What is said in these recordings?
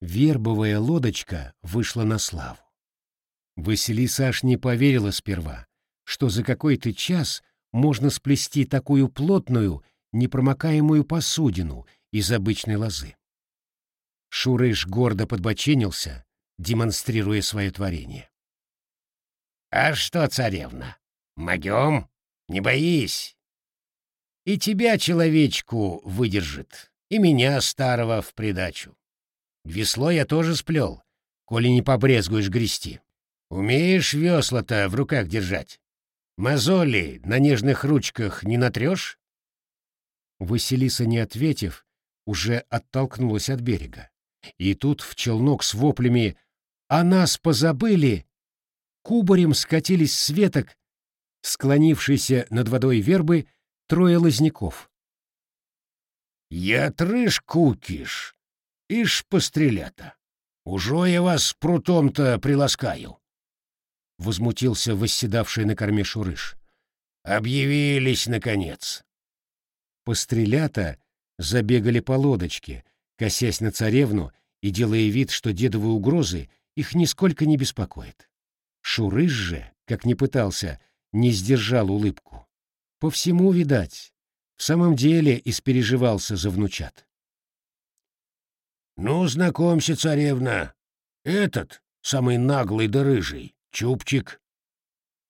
Вербовая лодочка вышла на славу. Василиса аж не поверила сперва, что за какой-то час можно сплести такую плотную, непромокаемую посудину из обычной лозы. Шурыш гордо подбоченился, демонстрируя свое творение. «А что, царевна, могем? Не боись. И тебя, человечку, выдержит, и меня, старого, в придачу. Весло я тоже сплел, коли не побрезгуешь грести. Умеешь весла-то в руках держать? Мозоли на нежных ручках не натрешь?» Василиса, не ответив, уже оттолкнулась от берега. И тут в челнок с воплями «А нас позабыли!» кубарем скатились с веток, склонившиеся над водой вербы, трое лозняков. «Я трыш кукиш, ишь пострелята. Ужо я вас прутом-то приласкаю!» Возмутился восседавший на корме Шурыш. «Объявились, наконец!» Пострелята забегали по лодочке, косясь на царевну и делая вид, что дедовы угрозы их нисколько не беспокоит. Шурыш же, как ни пытался, не сдержал улыбку. По всему, видать, в самом деле испереживался за внучат. «Ну, знакомься, царевна, этот, самый наглый да рыжий, Чупчик,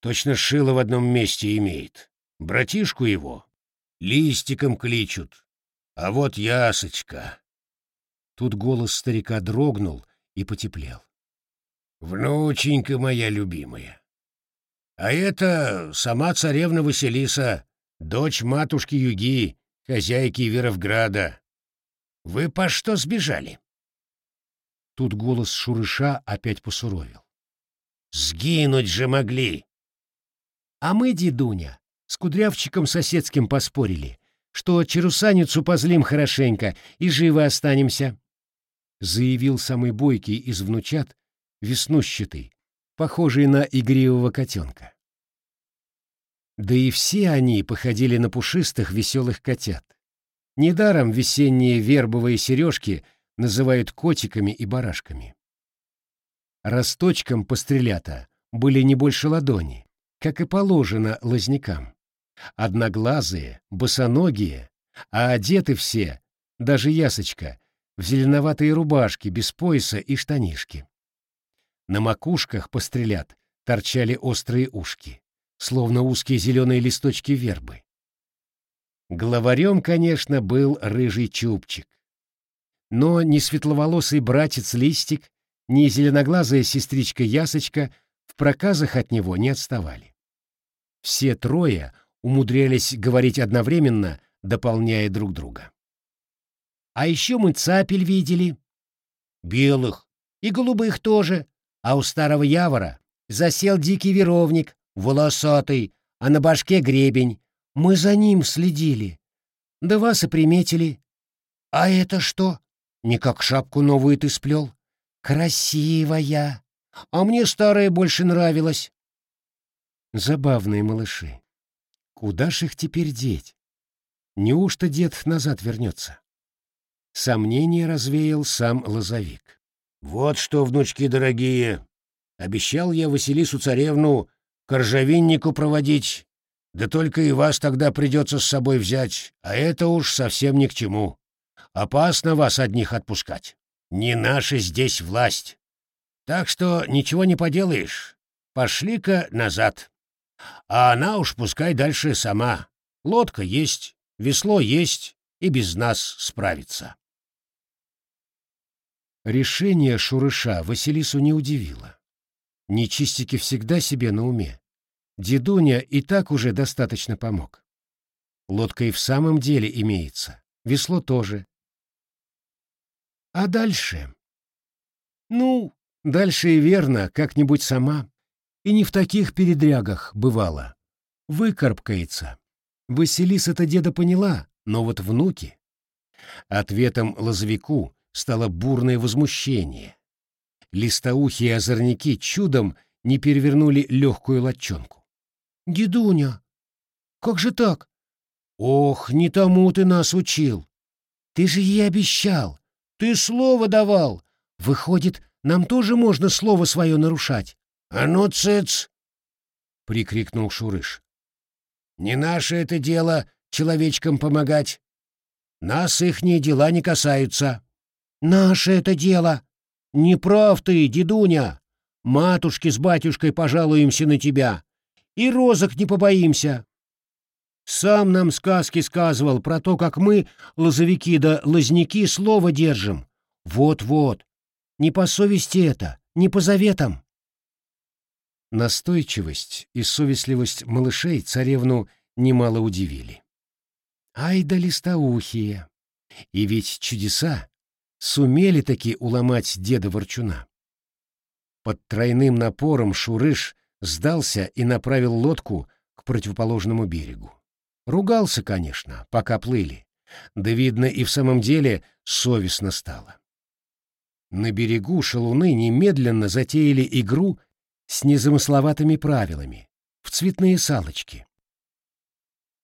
точно шило в одном месте имеет. Братишку его листиком кличут, а вот ясочка». Тут голос старика дрогнул и потеплел. «Внученька моя любимая, а это сама царевна Василиса, дочь матушки Юги, хозяйки Веровграда. Вы по что сбежали?» Тут голос Шурыша опять посуровил. «Сгинуть же могли!» «А мы, дедуня, с кудрявчиком соседским поспорили, что черусаницу позлим хорошенько и живо останемся», заявил самый бойкий из внучат, веснущатый, похожий на игривого котенка. Да и все они походили на пушистых веселых котят. Недаром весенние вербовые сережки называют котиками и барашками. Росточком пострелята были не больше ладони, как и положено лазнякам. Одноглазые, босоногие, а одеты все, даже ясочка, в зеленоватые рубашки без пояса и штанишки. На макушках пострелят торчали острые ушки, словно узкие зеленые листочки вербы. Главарем, конечно, был рыжий чубчик. Но ни светловолосый братец Листик, ни зеленоглазая сестричка Ясочка в проказах от него не отставали. Все трое умудрялись говорить одновременно, дополняя друг друга. А еще мы цапель видели. Белых. И голубых тоже. А у старого явора засел дикий веровник, волосатый, а на башке гребень. Мы за ним следили. Да вас и приметили. А это что? Не как шапку новую ты сплел? Красивая. А мне старая больше нравилась. Забавные малыши. Куда ж их теперь деть? Неужто дед назад вернется? Сомнение развеял сам лозовик. «Вот что, внучки дорогие, обещал я Василису царевну к проводить, да только и вас тогда придется с собой взять, а это уж совсем ни к чему. Опасно вас одних отпускать. Не наша здесь власть. Так что ничего не поделаешь. Пошли-ка назад. А она уж пускай дальше сама. Лодка есть, весло есть, и без нас справится. Решение Шурыша Василису не удивило. Нечистики всегда себе на уме. Дедуня и так уже достаточно помог. Лодка и в самом деле имеется, весло тоже. А дальше? Ну, дальше и верно, как-нибудь сама. И не в таких передрягах бывало. Выкарабкается. Василиса-то деда поняла, но вот внуки. Ответом лозовику стало бурное возмущение. Листоухие озорники чудом не перевернули легкую латчонку. «Дедуня, как же так?» «Ох, не тому ты нас учил! Ты же ей обещал! Ты слово давал! Выходит, нам тоже можно слово свое нарушать. — А ну, цыц! — прикрикнул Шурыш. — Не наше это дело человечкам помогать. Нас ихние дела не касаются. — Наше это дело. Не прав ты, дедуня. Матушке с батюшкой пожалуемся на тебя. И розок не побоимся. Сам нам сказки сказывал про то, как мы, лозовики да лозняки, слово держим. Вот-вот. Не по совести это, не по заветам. Настойчивость и совестливость малышей царевну немало удивили. Ай да листоухие! И ведь чудеса сумели таки уломать деда Ворчуна. Под тройным напором Шурыш сдался и направил лодку к противоположному берегу. Ругался, конечно, пока плыли. Да, видно, и в самом деле совестно стало. На берегу шалуны немедленно затеяли игру с незамысловатыми правилами, в цветные салочки.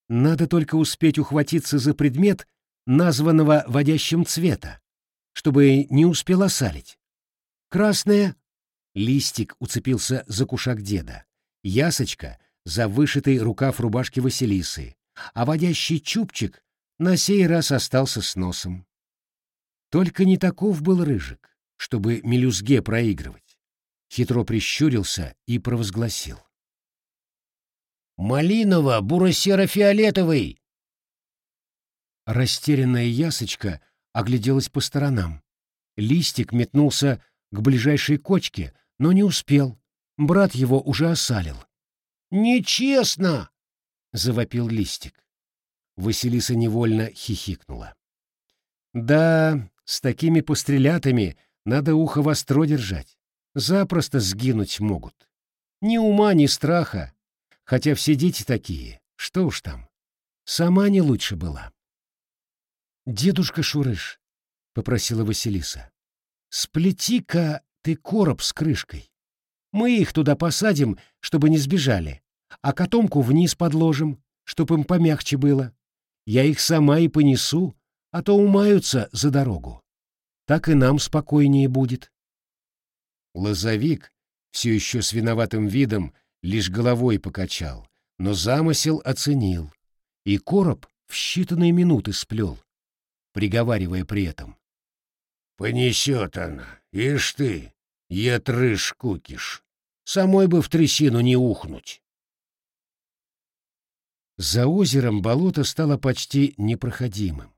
Надо только успеть ухватиться за предмет, названного водящим цвета, чтобы не успел осалить. Красное — листик уцепился за кушак деда, ясочка — за вышитый рукав рубашки Василисы, а водящий чубчик на сей раз остался с носом. Только не таков был Рыжик, чтобы мелюзге проигрывать. Хитро прищурился и провозгласил. «Малиново, буро-серо-фиолетовый!» Растерянная ясочка огляделась по сторонам. Листик метнулся к ближайшей кочке, но не успел. Брат его уже осалил. «Нечестно!» — завопил листик. Василиса невольно хихикнула. «Да, с такими пострелятами надо ухо востро держать. Запросто сгинуть могут. Ни ума, ни страха. Хотя все дети такие, что уж там. Сама не лучше была». «Дедушка Шурыш», — попросила Василиса, — «сплети-ка ты короб с крышкой. Мы их туда посадим, чтобы не сбежали, а котомку вниз подложим, чтоб им помягче было. Я их сама и понесу, а то умаются за дорогу. Так и нам спокойнее будет. Лозовик, все еще с виноватым видом, лишь головой покачал, но замысел оценил, и короб в считанные минуты сплел, приговаривая при этом. «Понесет она, ишь ты, етрыш кукиш, самой бы в трясину не ухнуть». За озером болото стало почти непроходимым.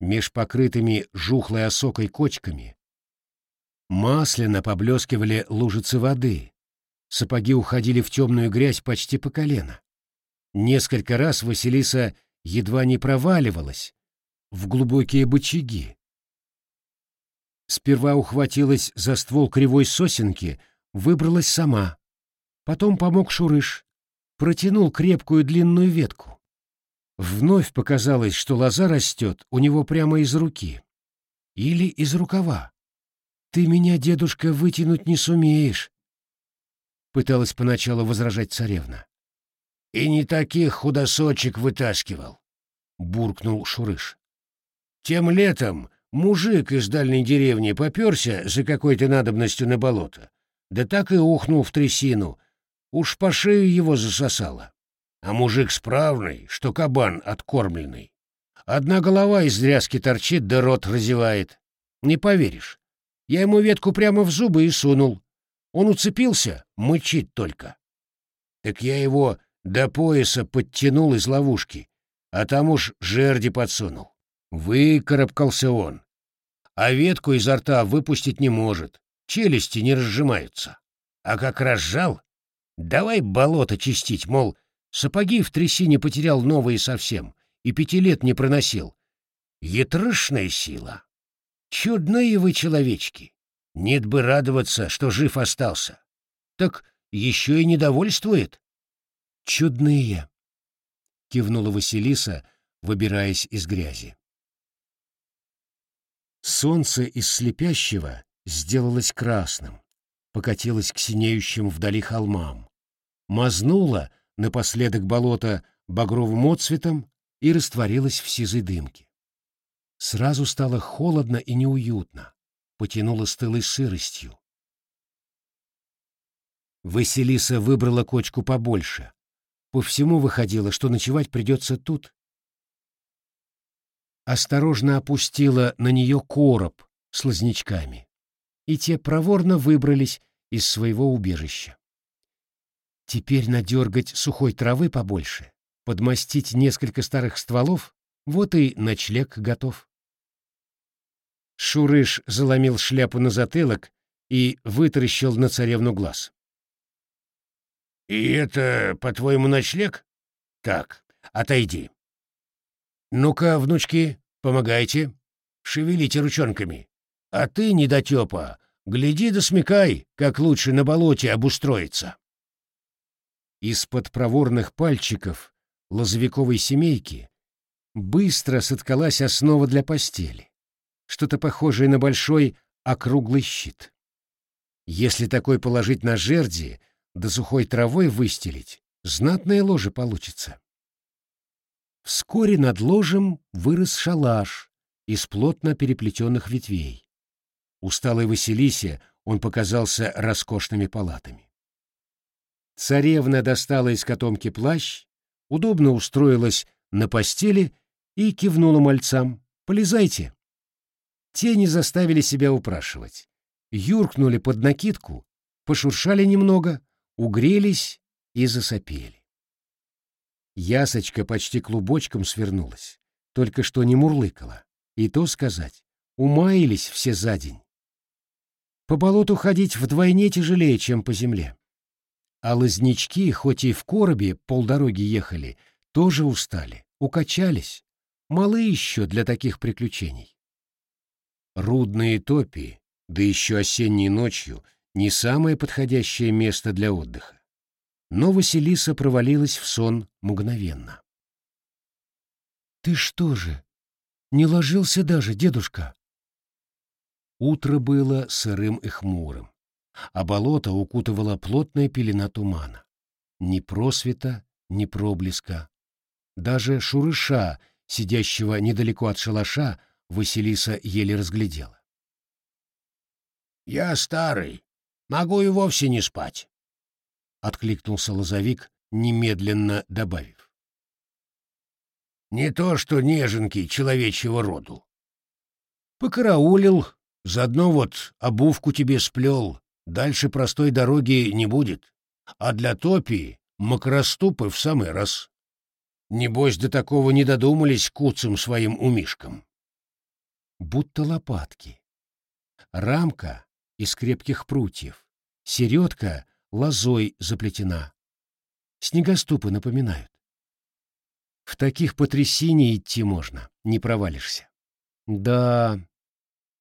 Меж покрытыми жухлой осокой кочками масляно поблескивали лужицы воды, сапоги уходили в темную грязь почти по колено. Несколько раз Василиса едва не проваливалась в глубокие бочаги. Сперва ухватилась за ствол кривой сосенки, выбралась сама. Потом помог Шурыш протянул крепкую длинную ветку. Вновь показалось, что лоза растет у него прямо из руки. Или из рукава. «Ты меня, дедушка, вытянуть не сумеешь», — пыталась поначалу возражать царевна. «И не таких худосочек вытаскивал», — буркнул Шурыш. «Тем летом мужик из дальней деревни поперся за какой-то надобностью на болото, да так и ухнул в трясину, Уж по шею его засосало. А мужик справный, что кабан откормленный. Одна голова из дрязки торчит, да рот разевает. Не поверишь. Я ему ветку прямо в зубы и сунул. Он уцепился, мычит только. Так я его до пояса подтянул из ловушки, а там уж жерди подсунул. Выкарабкался он. А ветку изо рта выпустить не может, челюсти не разжимаются. А как разжал, Давай болото чистить, мол, сапоги в трясине потерял новые совсем и пяти лет не проносил. Ятрышная сила. Чудные вы человечки. Нет бы радоваться, что жив остался. Так еще и недовольствует. Чудные, — кивнула Василиса, выбираясь из грязи. Солнце из слепящего сделалось красным, покатилась к синеющим вдали холмам, мазнула напоследок болото багровым отцветом и растворилась в сизой дымке. Сразу стало холодно и неуютно. потянуло стылой сыростью. Василиса выбрала кочку побольше. По всему выходило, что ночевать придется тут. Осторожно опустила на нее короб с лознячками, и те проворно выбрались из своего убежища. Теперь надергать сухой травы побольше, подмастить несколько старых стволов, вот и ночлег готов. Шурыш заломил шляпу на затылок и вытаращил на царевну глаз. «И это, по-твоему, ночлег? Так, отойди. Ну-ка, внучки, помогайте, шевелите ручонками. А ты, недотепа, гляди да смекай, как лучше на болоте обустроиться». Из-под проворных пальчиков лозовиковой семейки быстро соткалась основа для постели, что-то похожее на большой округлый щит. Если такой положить на жерди, да сухой травой выстелить, знатное ложе получится. Вскоре над ложем вырос шалаш из плотно переплетенных ветвей. Усталой Василисе он показался роскошными палатами. Царевна достала из котомки плащ, удобно устроилась на постели и кивнула мальцам. «Полезайте». Те не заставили себя упрашивать. Юркнули под накидку, пошуршали немного, угрелись и засопели. Ясочка почти клубочком свернулась, только что не мурлыкала. И то сказать, умаялись все за день. По болоту ходить вдвойне тяжелее, чем по земле. А лознячки, хоть и в коробе полдороги ехали, тоже устали, укачались. Малы еще для таких приключений. Рудные топи, да еще осенней ночью, не самое подходящее место для отдыха. Но Василиса провалилась в сон мгновенно. «Ты что же, не ложился даже, дедушка?» Утро было сырым и хмурым, а болото укутывала плотная пелена тумана. Ни просвета, ни проблеска. Даже шурыша, сидящего недалеко от шалаша, Василиса еле разглядела. «Я старый, Могу и вовсе не спать. Откликнулся лозовик, немедленно добавив. Не то что неженки человечьего роду. Покараулил, заодно вот обувку тебе сплел, дальше простой дороги не будет. А для топи макроступы в самый раз. Небось, до такого не додумались куцым своим умишкам. Будто лопатки. Рамка из крепких прутьев, середка лозой заплетена. Снегоступы напоминают. В таких потрясений идти можно, не провалишься. Да,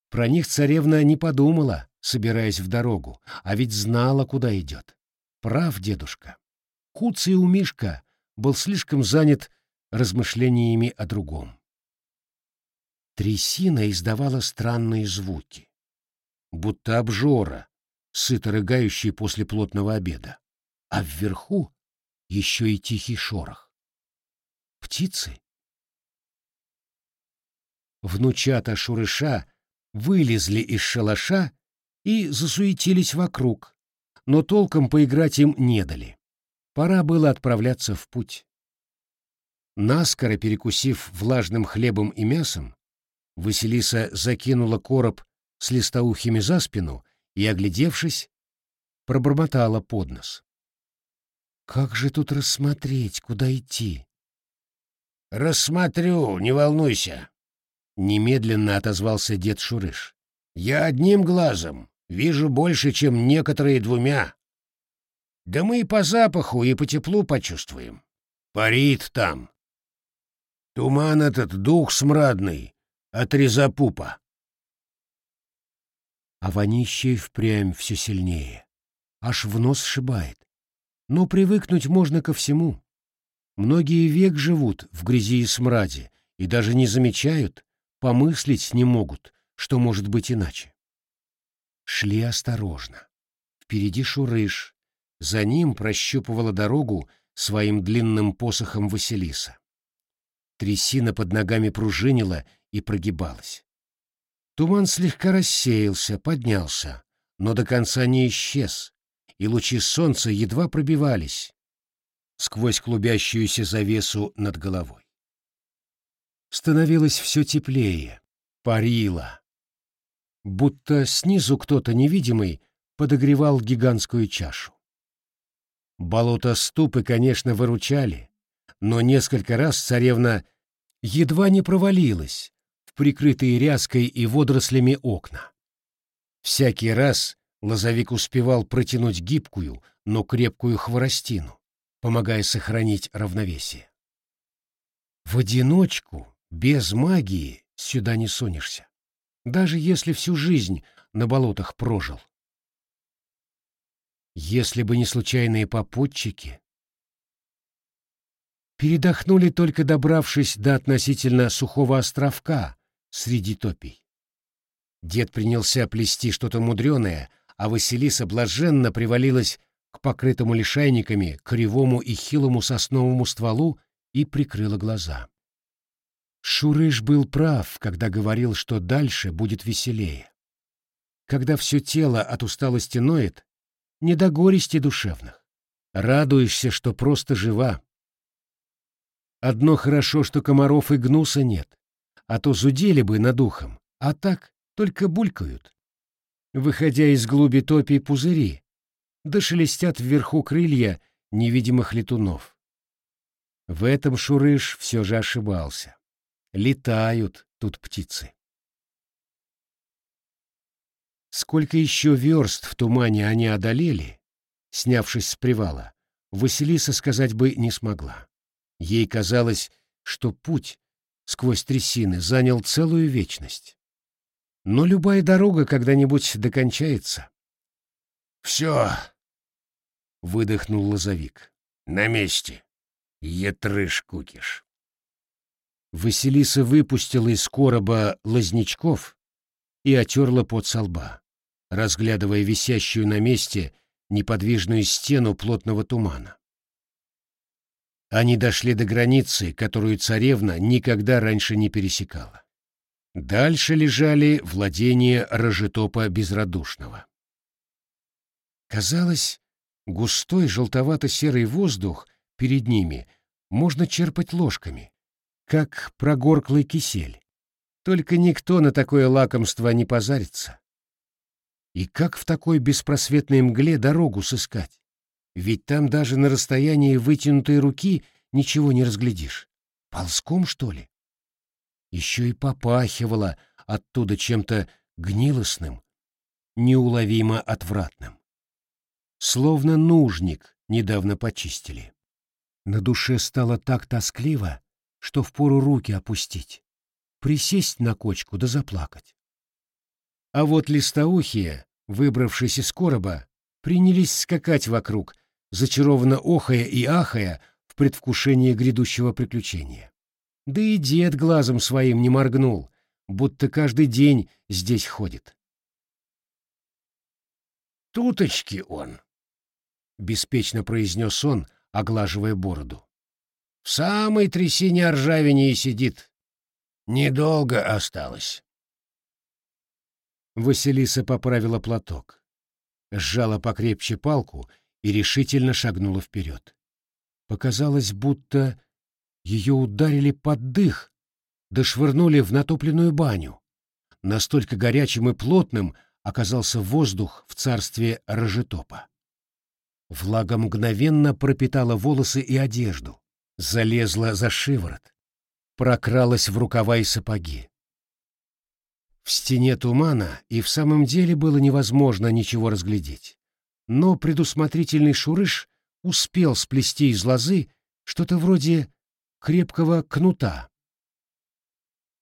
про них царевна не подумала, собираясь в дорогу, а ведь знала, куда идет. Прав дедушка. Куцый у Мишка был слишком занят размышлениями о другом. Трясина издавала странные звуки будто обжора, сыто рыгающий после плотного обеда. А вверху еще и тихий шорох. Птицы? Внучата Шурыша вылезли из шалаша и засуетились вокруг, но толком поиграть им не дали. Пора было отправляться в путь. Наскоро перекусив влажным хлебом и мясом, Василиса закинула короб с листоухими за спину и, оглядевшись, пробормотала под нос. «Как же тут рассмотреть, куда идти?» «Рассмотрю, не волнуйся», — немедленно отозвался дед Шурыш. «Я одним глазом вижу больше, чем некоторые двумя. Да мы и по запаху, и по теплу почувствуем. Парит там. Туман этот дух смрадный от резапупа а вонище впрямь все сильнее. Аж в нос сшибает. Но привыкнуть можно ко всему. Многие век живут в грязи и смраде и даже не замечают, помыслить не могут, что может быть иначе. Шли осторожно. Впереди Шурыш. За ним прощупывала дорогу своим длинным посохом Василиса. Трясина под ногами пружинила и прогибалась. Туман слегка рассеялся, поднялся, но до конца не исчез, и лучи солнца едва пробивались сквозь клубящуюся завесу над головой. Становилось все теплее, парило, будто снизу кто-то невидимый подогревал гигантскую чашу. Болото ступы, конечно, выручали, но несколько раз царевна едва не провалилась в прикрытые ряской и водорослями окна. Всякий раз лозовик успевал протянуть гибкую, но крепкую хворостину, помогая сохранить равновесие. В одиночку, без магии, сюда не сунешься, даже если всю жизнь на болотах прожил. Если бы не случайные попутчики, передохнули только добравшись до относительно сухого островка среди топий. Дед принялся плести что-то мудреное, а Василиса блаженно привалилась к покрытому лишайниками, кривому и хилому сосновому стволу и прикрыла глаза. Шурыш был прав, когда говорил, что дальше будет веселее. Когда все тело от усталости ноет, не до горести душевных. Радуешься, что просто жива, Одно хорошо, что комаров и гнуса нет, а то зудели бы над ухом, а так только булькают. Выходя из глуби топи пузыри, да шелестят вверху крылья невидимых летунов. В этом Шурыш все же ошибался. Летают тут птицы. Сколько еще верст в тумане они одолели, снявшись с привала, Василиса сказать бы не смогла. Ей казалось, что путь сквозь трясины занял целую вечность. Но любая дорога когда-нибудь докончается. «Все!» — выдохнул лозовик. «На месте. Етрыш кукиш». Василиса выпустила из короба лознячков и отерла под со лба, разглядывая висящую на месте неподвижную стену плотного тумана. Они дошли до границы, которую царевна никогда раньше не пересекала. Дальше лежали владения Рожетопа Безрадушного. Казалось, густой желтовато-серый воздух перед ними можно черпать ложками, как прогорклый кисель. Только никто на такое лакомство не позарится. И как в такой беспросветной мгле дорогу сыскать? Ведь там даже на расстоянии вытянутой руки ничего не разглядишь. Ползком, что ли? Еще и попахивало оттуда чем-то гнилостным, неуловимо отвратным. Словно нужник недавно почистили. На душе стало так тоскливо, что впору руки опустить, присесть на кочку да заплакать. А вот листоухие, выбравшись из короба, принялись скакать вокруг, зачарованно охая и ахая в предвкушении грядущего приключения. Да и дед глазом своим не моргнул, будто каждый день здесь ходит. «Туточки он», — беспечно произнес он, оглаживая бороду. «В самой трясине ржавине сидит. Недолго осталось». Василиса поправила платок, сжала покрепче палку и решительно шагнула вперед. Показалось, будто ее ударили под дых, да швырнули в натопленную баню. Настолько горячим и плотным оказался воздух в царстве Рожетопа. Влага мгновенно пропитала волосы и одежду, залезла за шиворот, прокралась в рукава и сапоги. В стене тумана и в самом деле было невозможно ничего разглядеть но предусмотрительный Шурыш успел сплести из лозы что-то вроде крепкого кнута.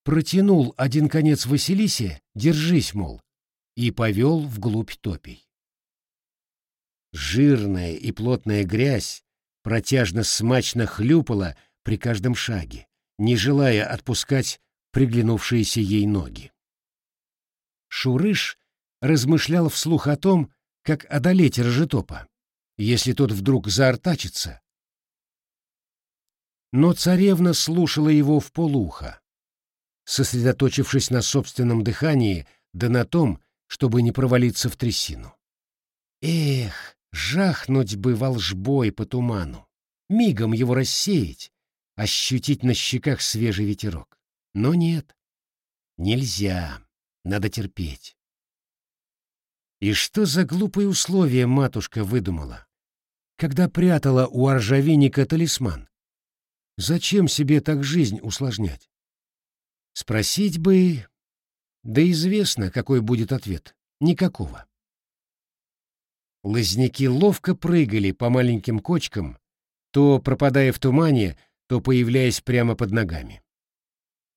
Протянул один конец Василисе, держись, мол, и повел вглубь топий. Жирная и плотная грязь протяжно-смачно хлюпала при каждом шаге, не желая отпускать приглянувшиеся ей ноги. Шурыш размышлял вслух о том, как одолеть Рожетопа, если тот вдруг заортачится. Но царевна слушала его в полуха. сосредоточившись на собственном дыхании, да на том, чтобы не провалиться в трясину. Эх, жахнуть бы волжбой по туману, мигом его рассеять, ощутить на щеках свежий ветерок. Но нет, нельзя, надо терпеть. И что за глупые условия матушка выдумала, когда прятала у оржавинника талисман? Зачем себе так жизнь усложнять? Спросить бы... Да известно, какой будет ответ. Никакого. Лозняки ловко прыгали по маленьким кочкам, то пропадая в тумане, то появляясь прямо под ногами.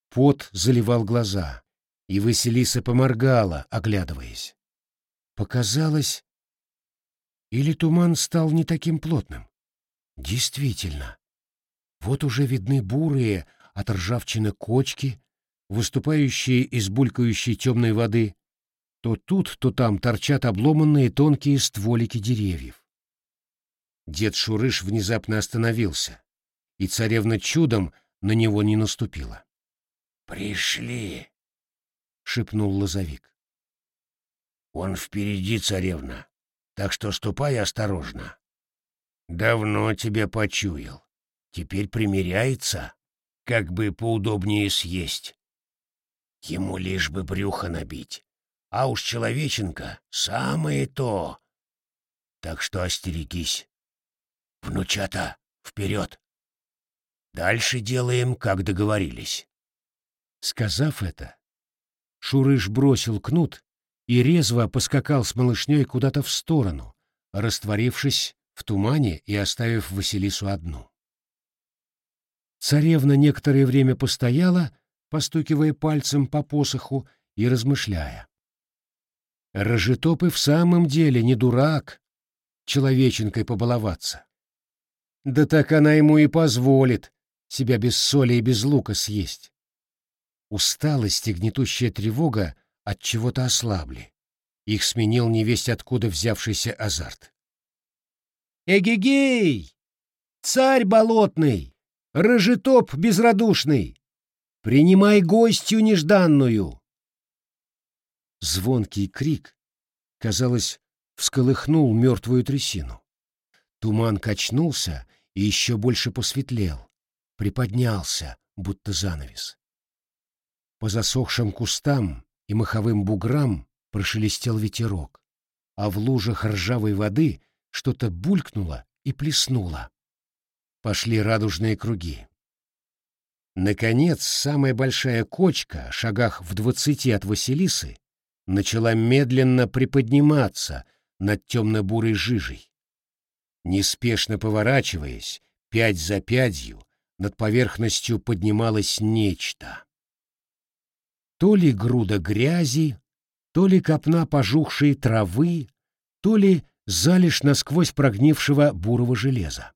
Пот заливал глаза, и Василиса поморгала, оглядываясь. Показалось, или туман стал не таким плотным. Действительно, вот уже видны бурые от ржавчины кочки, выступающие из булькающей темной воды. То тут, то там торчат обломанные тонкие стволики деревьев. Дед Шурыш внезапно остановился, и царевна чудом на него не наступила. «Пришли!» — шепнул лозовик. «Он впереди, царевна, так что ступай осторожно. Давно тебя почуял. Теперь примиряется, как бы поудобнее съесть. Ему лишь бы брюхо набить, а уж человеченка — самое то. Так что остерегись. Внучата, вперед! Дальше делаем, как договорились. Сказав это, Шурыш бросил кнут и резво поскакал с малышней куда-то в сторону, растворившись в тумане и оставив Василису одну. Царевна некоторое время постояла, постукивая пальцем по посоху и размышляя. Рожетоп и в самом деле не дурак человеченкой побаловаться. Да так она ему и позволит себя без соли и без лука съесть. Усталость и гнетущая тревога от чего-то ослабли. Их сменил невесть откуда взявшийся азарт. «Эгегей! Царь болотный! Рожетоп безрадушный! Принимай гостью нежданную!» Звонкий крик, казалось, всколыхнул мертвую трясину. Туман качнулся и еще больше посветлел, приподнялся, будто занавес. По засохшим кустам и маховым буграм прошелестел ветерок, а в лужах ржавой воды что-то булькнуло и плеснуло. Пошли радужные круги. Наконец, самая большая кочка, шагах в двадцати от Василисы, начала медленно приподниматься над темно-бурой жижей. Неспешно поворачиваясь, пять за пятью, над поверхностью поднималось нечто. То ли груда грязи, то ли копна пожухшей травы, то ли залежь насквозь прогнившего бурого железа.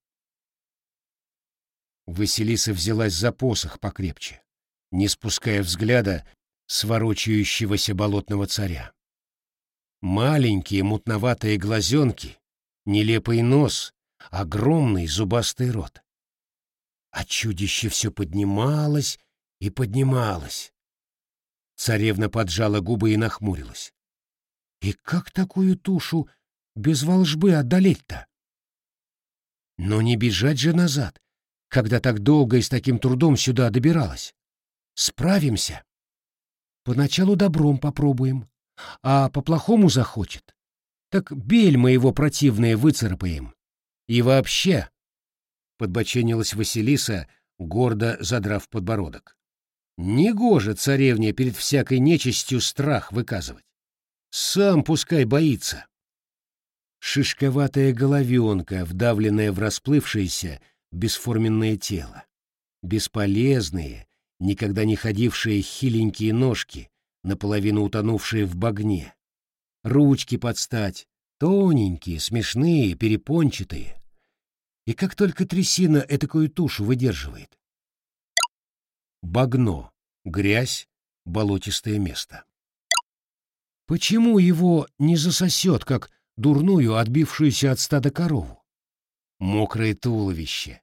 Василиса взялась за посох покрепче, не спуская взгляда с ворочающегося болотного царя. Маленькие мутноватые глазенки, нелепый нос, огромный зубастый рот. А чудище все поднималось и поднималось, Царевна поджала губы и нахмурилась. И как такую тушу без волжбы одолеть-то? Но не бежать же назад, когда так долго и с таким трудом сюда добиралась. Справимся. Поначалу добром попробуем, а по-плохому захочет. Так бель моего противное выцарапаем. И вообще, — подбоченилась Василиса, гордо задрав подбородок. Негоже царевне перед всякой нечистью страх выказывать. Сам пускай боится. Шишковатая головенка, вдавленная в расплывшееся, бесформенное тело. Бесполезные, никогда не ходившие хиленькие ножки, наполовину утонувшие в багне. Ручки подстать, тоненькие, смешные, перепончатые. И как только трясина этакую тушу выдерживает багно, грязь, болотистое место. Почему его не засосет, как дурную, отбившуюся от стада корову? Мокрое туловище,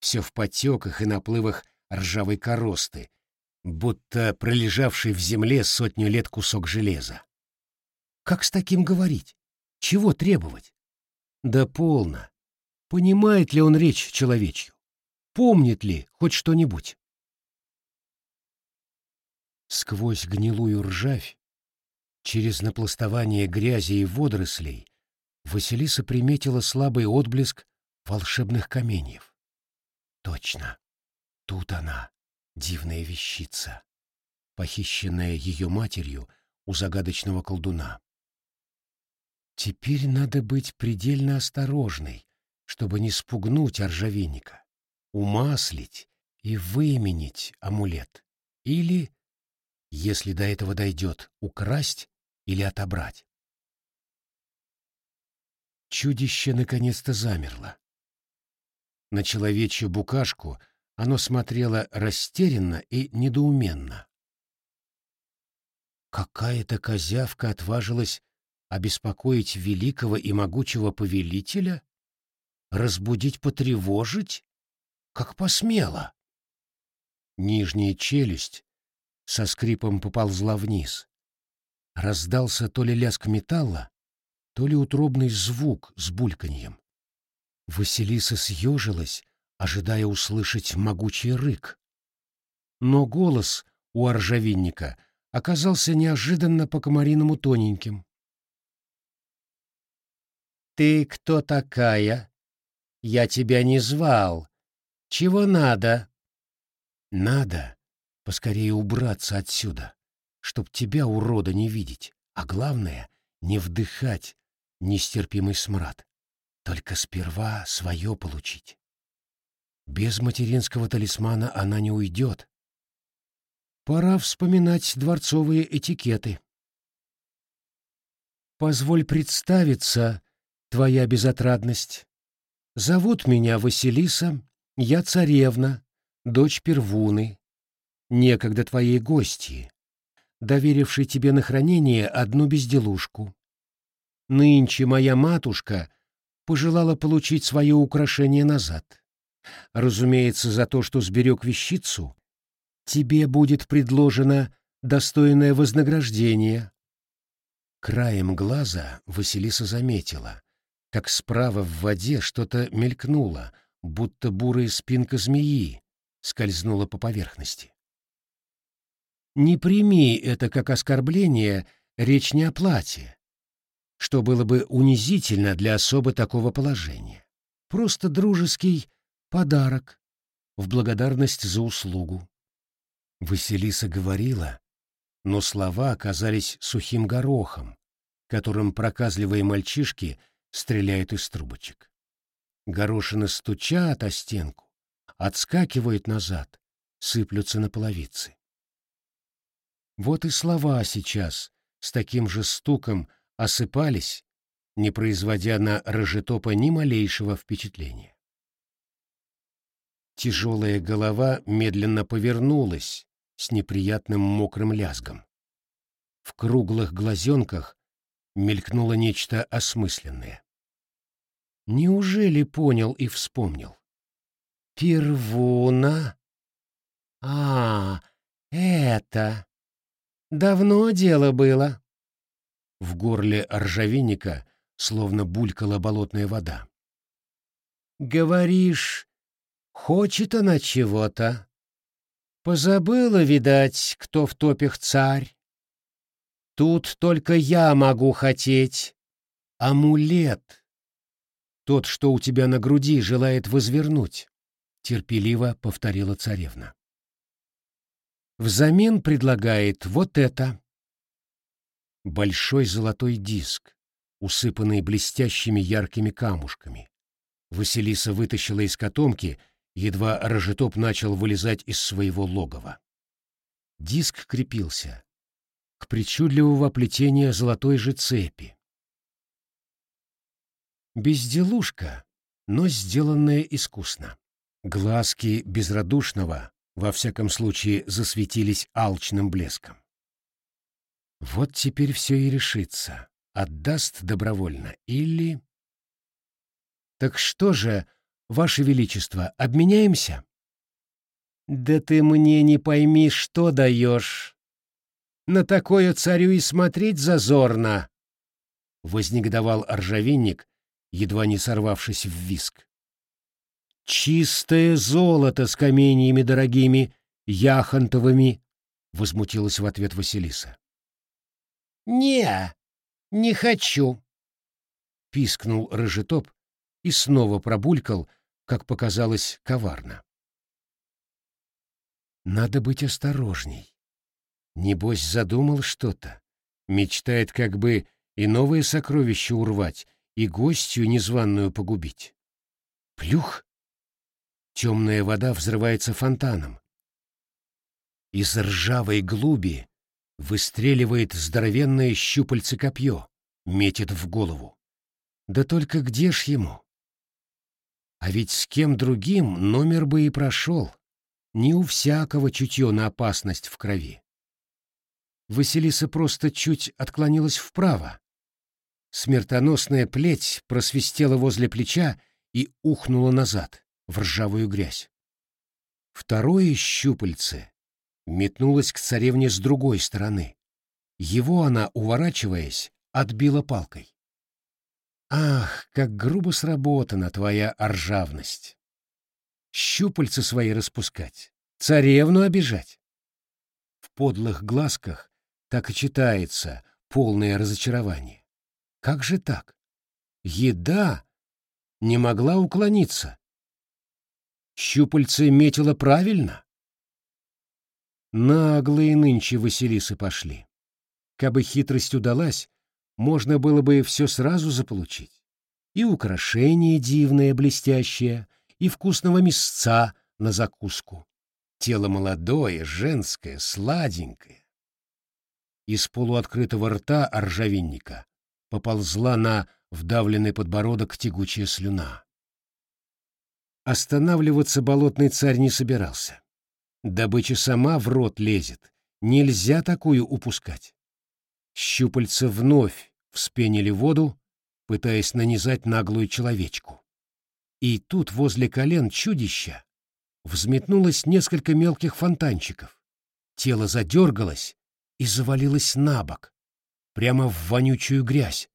все в потеках и наплывах ржавой коросты, будто пролежавший в земле сотню лет кусок железа. Как с таким говорить? Чего требовать? Да полно. Понимает ли он речь человечью? Помнит ли хоть что-нибудь? Сквозь гнилую ржавь, через напластование грязи и водорослей, Василиса приметила слабый отблеск волшебных каменьев. Точно, тут она, дивная вещица, похищенная ее матерью у загадочного колдуна. Теперь надо быть предельно осторожной, чтобы не спугнуть оржавейника, умаслить и выменить амулет. Или, если до этого дойдет, украсть или отобрать. Чудище наконец-то замерло. На человечью букашку оно смотрело растерянно и недоуменно. Какая-то козявка отважилась обеспокоить великого и могучего повелителя? Разбудить, потревожить? Как посмело! Нижняя челюсть со скрипом поползла вниз. Раздался то ли лязг металла, то ли утробный звук с бульканьем. Василиса съежилась, ожидая услышать могучий рык. Но голос у оржавинника оказался неожиданно по-комариному тоненьким. «Ты кто такая? Я тебя не звал. Чего надо?» «Надо поскорее убраться отсюда, чтоб тебя, урода, не видеть, а главное — не вдыхать нестерпимый смрад. Только сперва свое получить. Без материнского талисмана она не уйдет. Пора вспоминать дворцовые этикеты. Позволь представиться, твоя безотрадность. Зовут меня Василиса, я царевна, дочь Первуны, некогда твоей гостьи, доверившей тебе на хранение одну безделушку. Нынче моя матушка пожелала получить свое украшение назад. Разумеется, за то, что сберег вещицу, тебе будет предложено достойное вознаграждение. Краем глаза Василиса заметила, как справа в воде что-то мелькнуло, будто бурая спинка змеи скользнула по поверхности. Не прими это как оскорбление, речь не о плате, что было бы унизительно для особы такого положения. Просто дружеский подарок в благодарность за услугу. Василиса говорила, но слова оказались сухим горохом, которым проказливые мальчишки стреляют из трубочек. Горошины стучат о стенку, отскакивают назад, сыплются на половицы. Вот и слова сейчас с таким же стуком осыпались, не производя на Рожетопа ни малейшего впечатления. Тяжелая голова медленно повернулась с неприятным мокрым лязгом. В круглых глазенках мелькнуло нечто осмысленное. Неужели понял и вспомнил? Первуна? А, это... Давно дело было. В горле ржавейника словно булькала болотная вода. Говоришь, хочет она чего-то? Позабыла, видать, кто в топях царь. Тут только я могу хотеть. Амулет. Тот, что у тебя на груди, желает возвернуть, — терпеливо повторила царевна. Взамен предлагает вот это. Большой золотой диск, усыпанный блестящими яркими камушками. Василиса вытащила из котомки, едва рожетоп начал вылезать из своего логова. Диск крепился к причудливого плетения золотой же цепи. Безделушка, но сделанная искусно. Глазки безрадушного во всяком случае, засветились алчным блеском. Вот теперь все и решится. Отдаст добровольно или... Так что же, Ваше Величество, обменяемся? Да ты мне не пойми, что даешь. На такое царю и смотреть зазорно, — вознегодовал ржавенник, едва не сорвавшись в виск. «Чистое золото с каменьями дорогими, яхонтовыми!» — возмутилась в ответ Василиса. «Не, не хочу!» — пискнул Рыжетоп и снова пробулькал, как показалось, коварно. «Надо быть осторожней. Небось, задумал что-то. Мечтает как бы и новое сокровище урвать, и гостью незваную погубить. Плюх! Темная вода взрывается фонтаном. Из ржавой глуби выстреливает здоровенное щупальце копье, метит в голову. Да только где ж ему? А ведь с кем другим номер бы и прошел. Не у всякого чутье на опасность в крови. Василиса просто чуть отклонилась вправо, Смертоносная плеть просвистела возле плеча и ухнула назад, в ржавую грязь. Второе щупальце метнулось к царевне с другой стороны. Его она, уворачиваясь, отбила палкой. Ах, как грубо сработана твоя оржавность! Щупальца свои распускать, царевну обижать. В подлых глазках так и читается полное разочарование. Как же так? Еда не могла уклониться. Щупальце метило правильно. Наглые нынче Василисы пошли. Кабы хитрость удалась, можно было бы все сразу заполучить. И украшение дивное, блестящее, и вкусного мясца на закуску. Тело молодое, женское, сладенькое. Из полуоткрытого рта ржавенника поползла на вдавленный подбородок тягучая слюна. Останавливаться болотный царь не собирался. Добыча сама в рот лезет, нельзя такую упускать. Щупальца вновь вспенили воду, пытаясь нанизать наглую человечку. И тут возле колен чудища взметнулось несколько мелких фонтанчиков. Тело задергалось и завалилось на бок, прямо в вонючую грязь.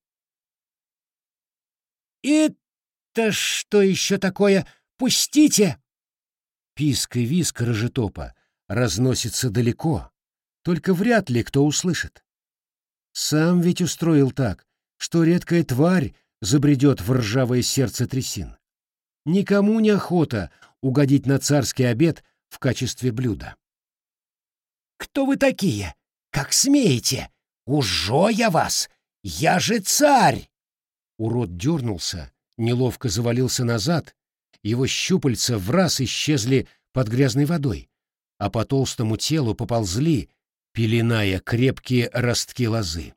«Это что еще такое? Пустите!» Писк и виск рожетопа разносится далеко, только вряд ли кто услышит. Сам ведь устроил так, что редкая тварь забредет в ржавое сердце трясин. Никому не охота угодить на царский обед в качестве блюда. «Кто вы такие? Как смеете? «Ужо я вас! Я же царь!» Урод дернулся, неловко завалился назад, его щупальца в раз исчезли под грязной водой, а по толстому телу поползли, пеленая крепкие ростки лозы.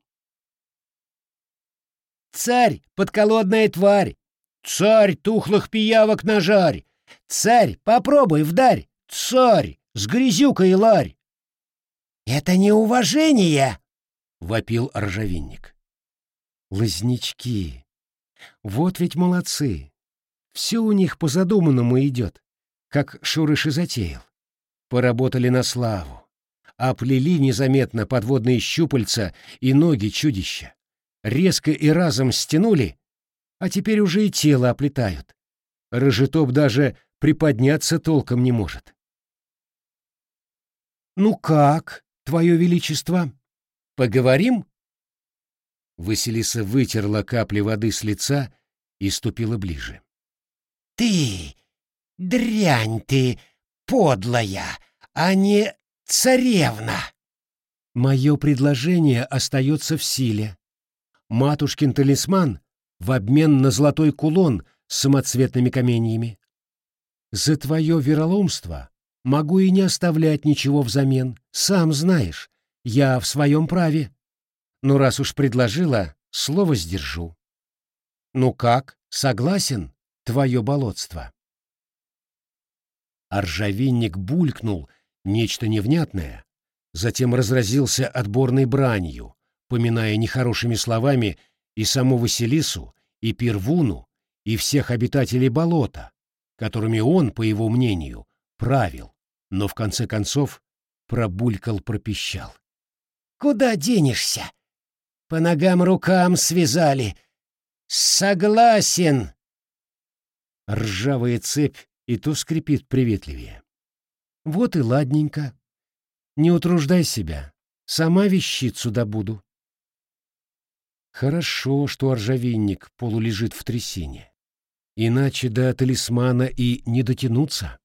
«Царь, подколодная тварь! Царь, тухлых пиявок нажарь! Царь, попробуй вдарь! Царь, с грязюкой ларь!» «Это неуважение!» — вопил ржавинник. Лознички. Вот ведь молодцы. Все у них по задуманному идет, как Шурыш и затеял. Поработали на славу. Оплели незаметно подводные щупальца и ноги чудища. Резко и разом стянули, а теперь уже и тело оплетают. Рыжетоп даже приподняться толком не может. «Ну как, Твое Величество?» Поговорим?» Василиса вытерла капли воды с лица и ступила ближе. «Ты, дрянь ты, подлая, а не царевна!» «Мое предложение остается в силе. Матушкин талисман в обмен на золотой кулон с самоцветными каменьями. За твое вероломство могу и не оставлять ничего взамен, сам знаешь, я в своем праве. Но раз уж предложила, слово сдержу. Ну как, согласен, твое болотство? Аржавинник булькнул нечто невнятное, затем разразился отборной бранью, поминая нехорошими словами и саму Василису, и Первуну, и всех обитателей болота, которыми он, по его мнению, правил, но в конце концов пробулькал-пропищал. «Куда денешься? По ногам-рукам связали. Согласен!» Ржавая цепь и то скрипит приветливее. Вот и ладненько. Не утруждай себя, сама вещицу добуду. Хорошо, что ржавейник полулежит в трясине. Иначе до талисмана и не дотянуться.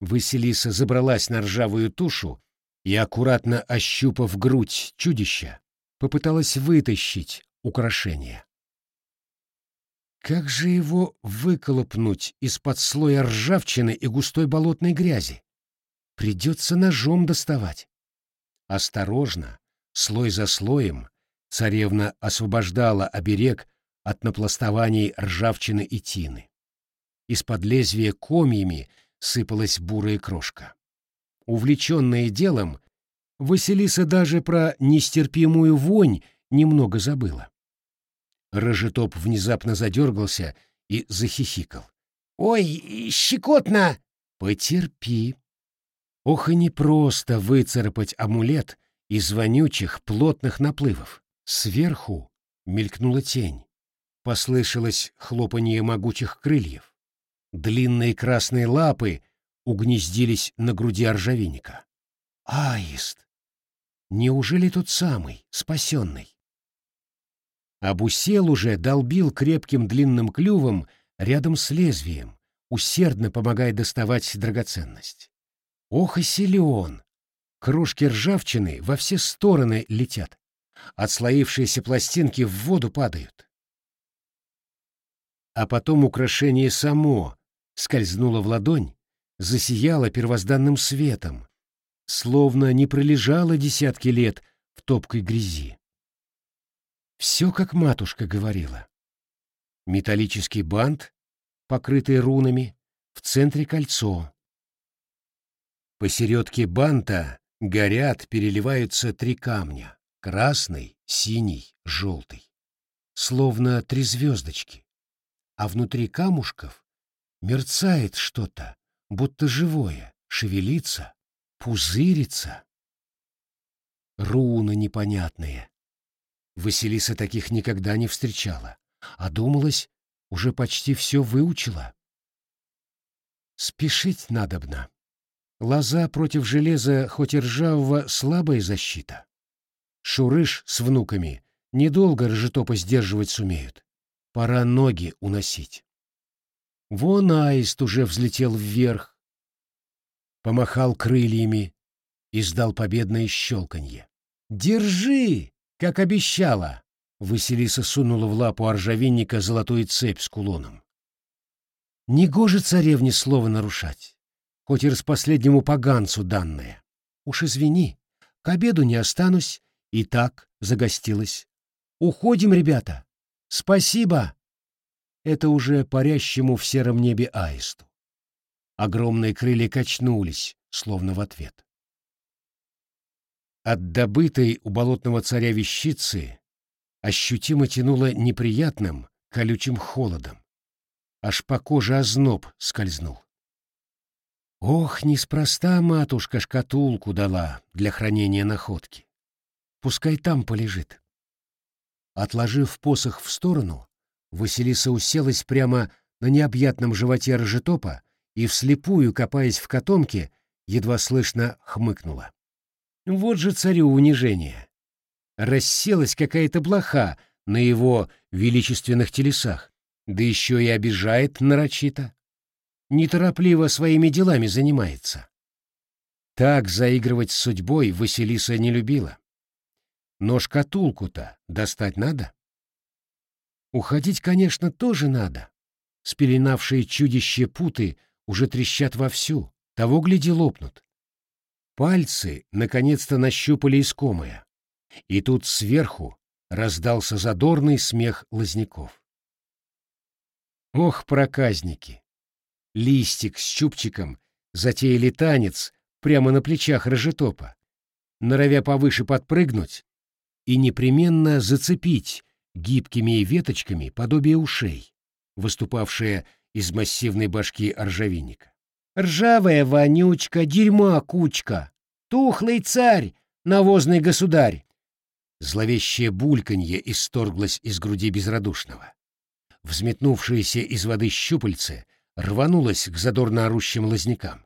Василиса забралась на ржавую тушу и, аккуратно ощупав грудь чудища, попыталась вытащить украшение. Как же его выколопнуть из-под слоя ржавчины и густой болотной грязи? Придется ножом доставать. Осторожно, слой за слоем, царевна освобождала оберег от напластований ржавчины и тины. Из-под лезвия комьями сыпалась бурая крошка. Увлеченная делом, Василиса даже про нестерпимую вонь немного забыла. Рожетоп внезапно задергался и захихикал. «Ой, щекотно!» «Потерпи!» Ох и непросто выцарапать амулет из вонючих плотных наплывов. Сверху мелькнула тень. Послышалось хлопанье могучих крыльев. Длинные красные лапы угнездились на груди ржавейника. Аист! Неужели тот самый, спасенный? Абусел уже долбил крепким длинным клювом рядом с лезвием, усердно помогая доставать драгоценность. Ох и силен! Кружки ржавчины во все стороны летят. Отслоившиеся пластинки в воду падают. А потом украшение само скользнуло в ладонь, засияло первозданным светом, словно не пролежало десятки лет в топкой грязи. Все, как матушка говорила. Металлический бант, покрытый рунами, в центре кольцо. Посередке банта горят, переливаются три камня — красный, синий, желтый. Словно три звездочки. А внутри камушков мерцает что-то, будто живое, шевелится, пузырится. Руны непонятные, Василиса таких никогда не встречала, а думалась, уже почти все выучила. Спешить надобно. Лоза против железа, хоть и ржавого, слабая защита. Шурыш с внуками недолго ржетопа сдерживать сумеют. Пора ноги уносить. Вон аист уже взлетел вверх, помахал крыльями, издал победное щелканье. «Держи!» Как обещала, Василиса сунула в лапу оржавинника золотую цепь с кулоном. Негоже царевне слово нарушать, хоть и распоследнему поганцу данное. Уж извини, к обеду не останусь, и так загостилась. Уходим, ребята. Спасибо. Это уже парящему в сером небе аисту. Огромные крылья качнулись, словно в ответ. От добытой у болотного царя вещицы ощутимо тянуло неприятным, колючим холодом. Аж по коже озноб скользнул. Ох, неспроста матушка шкатулку дала для хранения находки. Пускай там полежит. Отложив посох в сторону, Василиса уселась прямо на необъятном животе рожетопа и, вслепую копаясь в котомке, едва слышно хмыкнула. Вот же царю унижение. Расселась какая-то блоха на его величественных телесах, да еще и обижает нарочито. Неторопливо своими делами занимается. Так заигрывать с судьбой Василиса не любила. Но шкатулку-то достать надо. Уходить, конечно, тоже надо. Спеленавшие чудище путы уже трещат вовсю, того гляди лопнут. Пальцы наконец-то нащупали искомое. И тут сверху раздался задорный смех лозняков. Ох, проказники! Листик с чубчиком затеяли танец прямо на плечах рожетопа, норовя повыше подпрыгнуть и непременно зацепить гибкими веточками подобие ушей, выступавшие из массивной башки ржавейника. Ржавая вонючка, дерьма кучка, тухлый царь, навозный государь. Зловещее бульканье исторглось из груди безрадушного. Взметнувшееся из воды щупальце рванулось к задорно орущим лазнякам.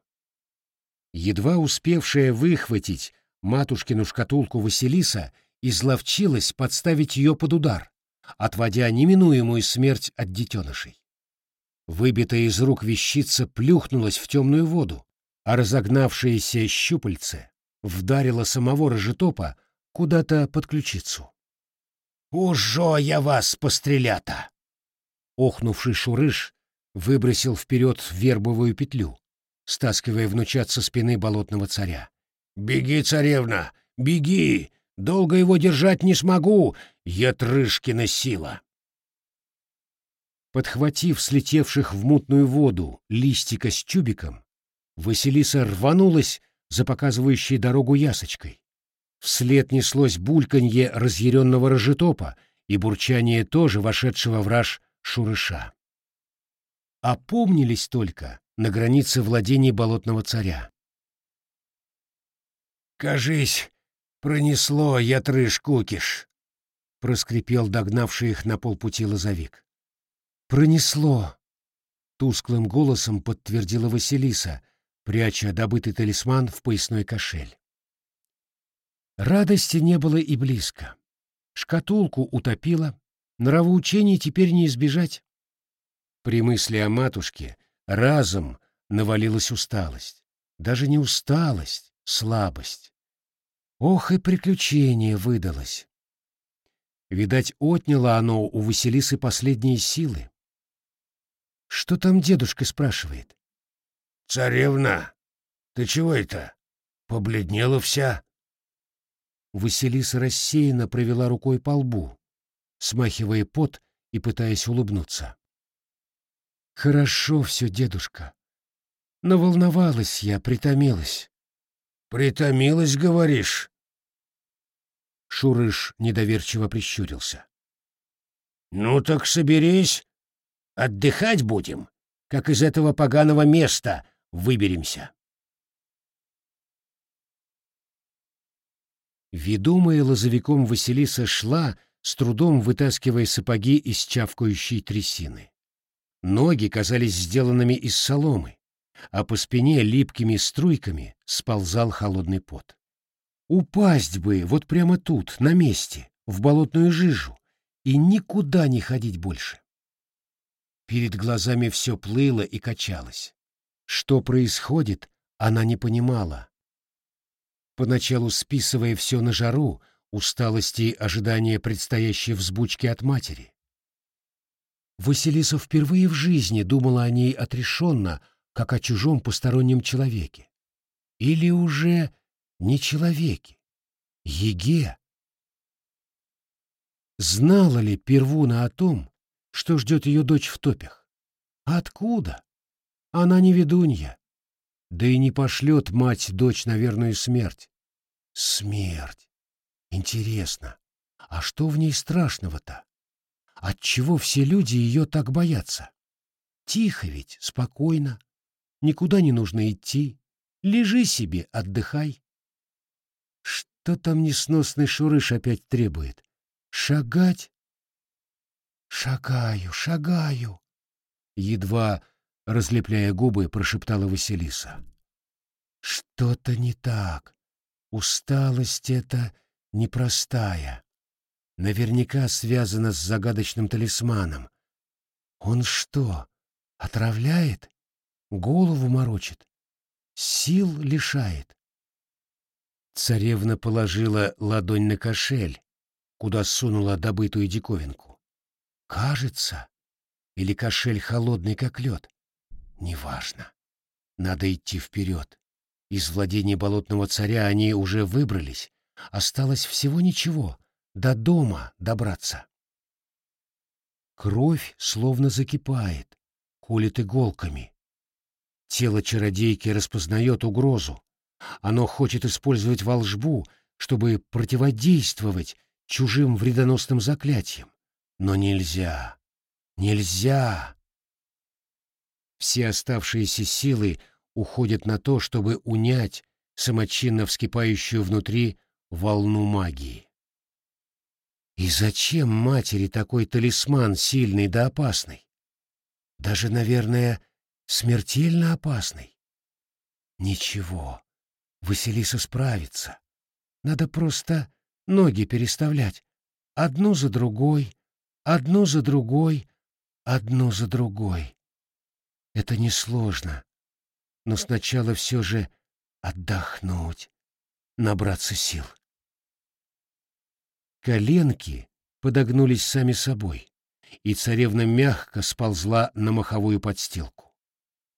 Едва успевшая выхватить матушкину шкатулку Василиса изловчилась подставить ее под удар, отводя неминуемую смерть от детенышей. Выбитая из рук вещица плюхнулась в темную воду, а разогнавшееся щупальце вдарило самого Рожетопа куда-то под ключицу. «Ужо я вас, пострелята!» Охнувший Шурыш выбросил вперед вербовую петлю, стаскивая внучат со спины болотного царя. «Беги, царевна, беги! Долго его держать не смогу! Ятрышкина сила!» Подхватив слетевших в мутную воду листика с чубиком, Василиса рванулась за показывающей дорогу ясочкой. Вслед неслось бульканье разъяренного рожетопа и бурчание тоже вошедшего враж шурыша. Опомнились только на границе владений болотного царя. «Кажись, пронесло ятрыш кукиш», — проскрипел догнавший их на полпути лозовик. «Пронесло!» — тусклым голосом подтвердила Василиса, пряча добытый талисман в поясной кошель. Радости не было и близко. Шкатулку утопила, нравоучений теперь не избежать. При мысли о матушке разом навалилась усталость. Даже не усталость, слабость. Ох, и приключение выдалось. Видать, отняло оно у Василисы последние силы. Что там дедушка спрашивает? «Царевна, ты чего это? Побледнела вся?» Василиса рассеянно провела рукой по лбу, смахивая пот и пытаясь улыбнуться. «Хорошо все, дедушка. Но волновалась я, притомилась». «Притомилась, говоришь?» Шурыш недоверчиво прищурился. «Ну так соберись, Отдыхать будем, как из этого поганого места выберемся. Ведомая лозовиком Василиса шла, с трудом вытаскивая сапоги из чавкающей трясины. Ноги казались сделанными из соломы, а по спине липкими струйками сползал холодный пот. Упасть бы вот прямо тут, на месте, в болотную жижу, и никуда не ходить больше. Перед глазами все плыло и качалось. Что происходит, она не понимала. Поначалу списывая все на жару, усталости и ожидания предстоящей взбучки от матери. Василиса впервые в жизни думала о ней отрешенно, как о чужом постороннем человеке. Или уже не человеке, еге. Знала ли Первуна о том, что ждет ее дочь в топях. Откуда? Она не ведунья. Да и не пошлет мать дочь на верную смерть. Смерть. Интересно, а что в ней страшного-то? Отчего все люди ее так боятся? Тихо ведь, спокойно. Никуда не нужно идти. Лежи себе, отдыхай. Что там несносный шурыш опять требует? Шагать? «Шагаю, шагаю!» Едва разлепляя губы, прошептала Василиса. «Что-то не так. Усталость эта непростая. Наверняка связана с загадочным талисманом. Он что, отравляет? Голову морочит? Сил лишает?» Царевна положила ладонь на кошель, куда сунула добытую диковинку. Кажется, или кошель холодный, как лед. Неважно. Надо идти вперед. Из владения болотного царя они уже выбрались. Осталось всего ничего. До дома добраться. Кровь словно закипает, колет иголками. Тело чародейки распознает угрозу. Оно хочет использовать волжбу, чтобы противодействовать чужим вредоносным заклятиям. Но нельзя, нельзя. Все оставшиеся силы уходят на то, чтобы унять самочинно вскипающую внутри волну магии. И зачем матери такой талисман сильный да опасный? Даже, наверное, смертельно опасный. Ничего, Василиса справится. Надо просто ноги переставлять. Одну за другой, одну за другой, одну за другой. Это несложно. Но сначала все же отдохнуть, набраться сил. Коленки подогнулись сами собой, и царевна мягко сползла на маховую подстилку.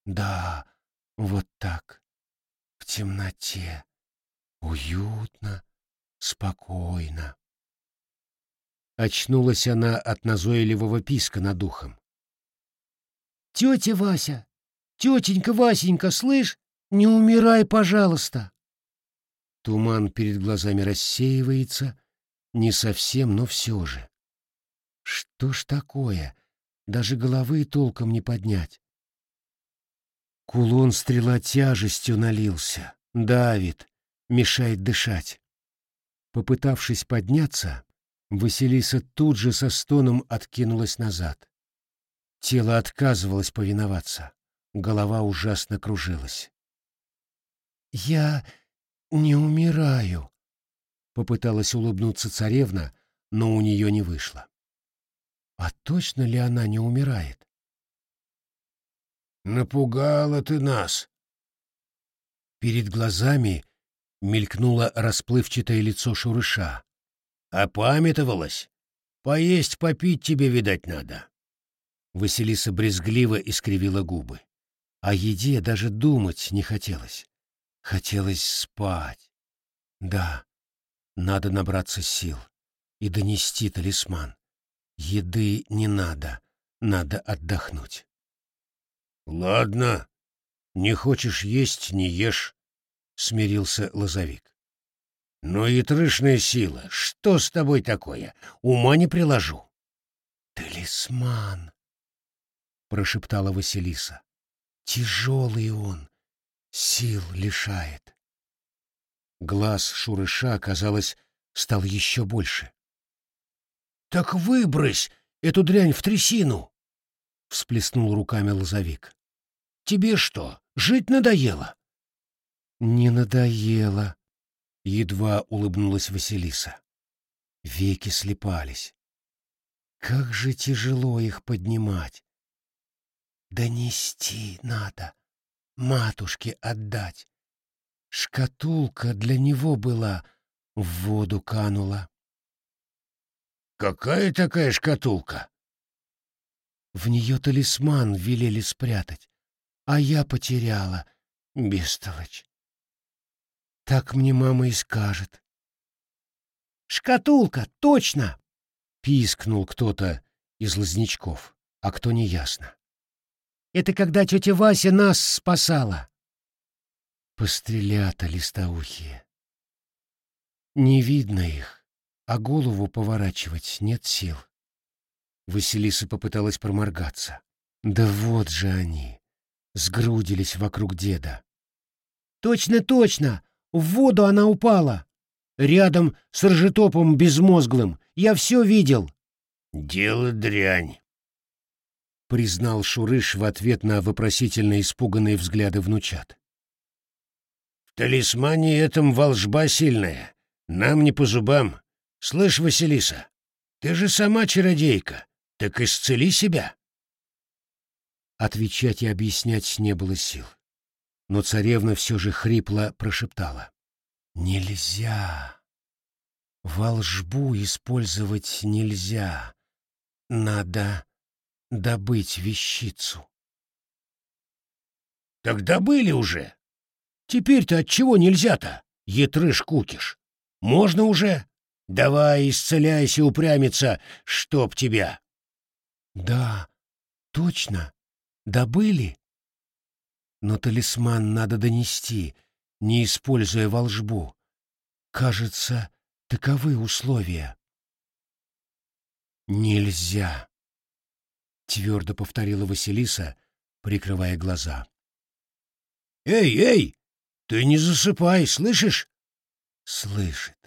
Да, вот так, в темноте, уютно, спокойно. Очнулась она от назойливого писка над ухом. «Тетя Вася! Тетенька Васенька, слышь? Не умирай, пожалуйста!» Туман перед глазами рассеивается, не совсем, но все же. Что ж такое? Даже головы толком не поднять. Кулон стрела тяжестью налился, давит, мешает дышать. Попытавшись подняться, Василиса тут же со стоном откинулась назад. Тело отказывалось повиноваться, голова ужасно кружилась. «Я не умираю», — попыталась улыбнуться царевна, но у нее не вышло. А точно ли она не умирает? Напугала ты нас. Перед глазами мелькнуло расплывчатое лицо Шурыша. Опамятовалась. Поесть, попить тебе, видать, надо. Василиса брезгливо искривила губы. О еде даже думать не хотелось. Хотелось спать. Да, надо набраться сил и донести талисман. Еды не надо, надо отдохнуть. «Ладно, не хочешь есть — не ешь», — смирился Лозовик. «Но и трышная сила, что с тобой такое? Ума не приложу». «Талисман», — прошептала Василиса. «Тяжелый он, сил лишает». Глаз Шурыша, казалось, стал еще больше. «Так выбрось эту дрянь в трясину!» — всплеснул руками лозовик. Тебе что, жить надоело? Не надоело, едва улыбнулась Василиса. Веки слепались. Как же тяжело их поднимать. Донести надо, матушке отдать. Шкатулка для него была, в воду канула. Какая такая шкатулка? В нее талисман велели спрятать а я потеряла, бестолочь. Так мне мама и скажет. «Шкатулка, точно!» — пискнул кто-то из лознячков, а кто не ясно. «Это когда тетя Вася нас спасала!» Пострелята листоухие. Не видно их, а голову поворачивать нет сил. Василиса попыталась проморгаться. Да вот же они, сгрудились вокруг деда. «Точно, точно! В воду она упала! Рядом с ржетопом безмозглым! Я все видел!» «Дело дрянь!» — признал Шурыш в ответ на вопросительно испуганные взгляды внучат. «В талисмане этом волжба сильная. Нам не по зубам. Слышь, Василиса, ты же сама чародейка. Так исцели себя!» Отвечать и объяснять не было сил. Но царевна все же хрипло прошептала. «Нельзя! Волжбу использовать нельзя. Надо добыть вещицу». «Так добыли уже! Теперь-то от чего нельзя-то, етрыш кукиш? Можно уже? Давай исцеляйся, упрямиться, чтоб тебя!» «Да, точно!» Добыли? Но талисман надо донести, не используя волжбу. Кажется, таковы условия. Нельзя, твердо повторила Василиса, прикрывая глаза. Эй, эй, ты не засыпай, слышишь? Слышит.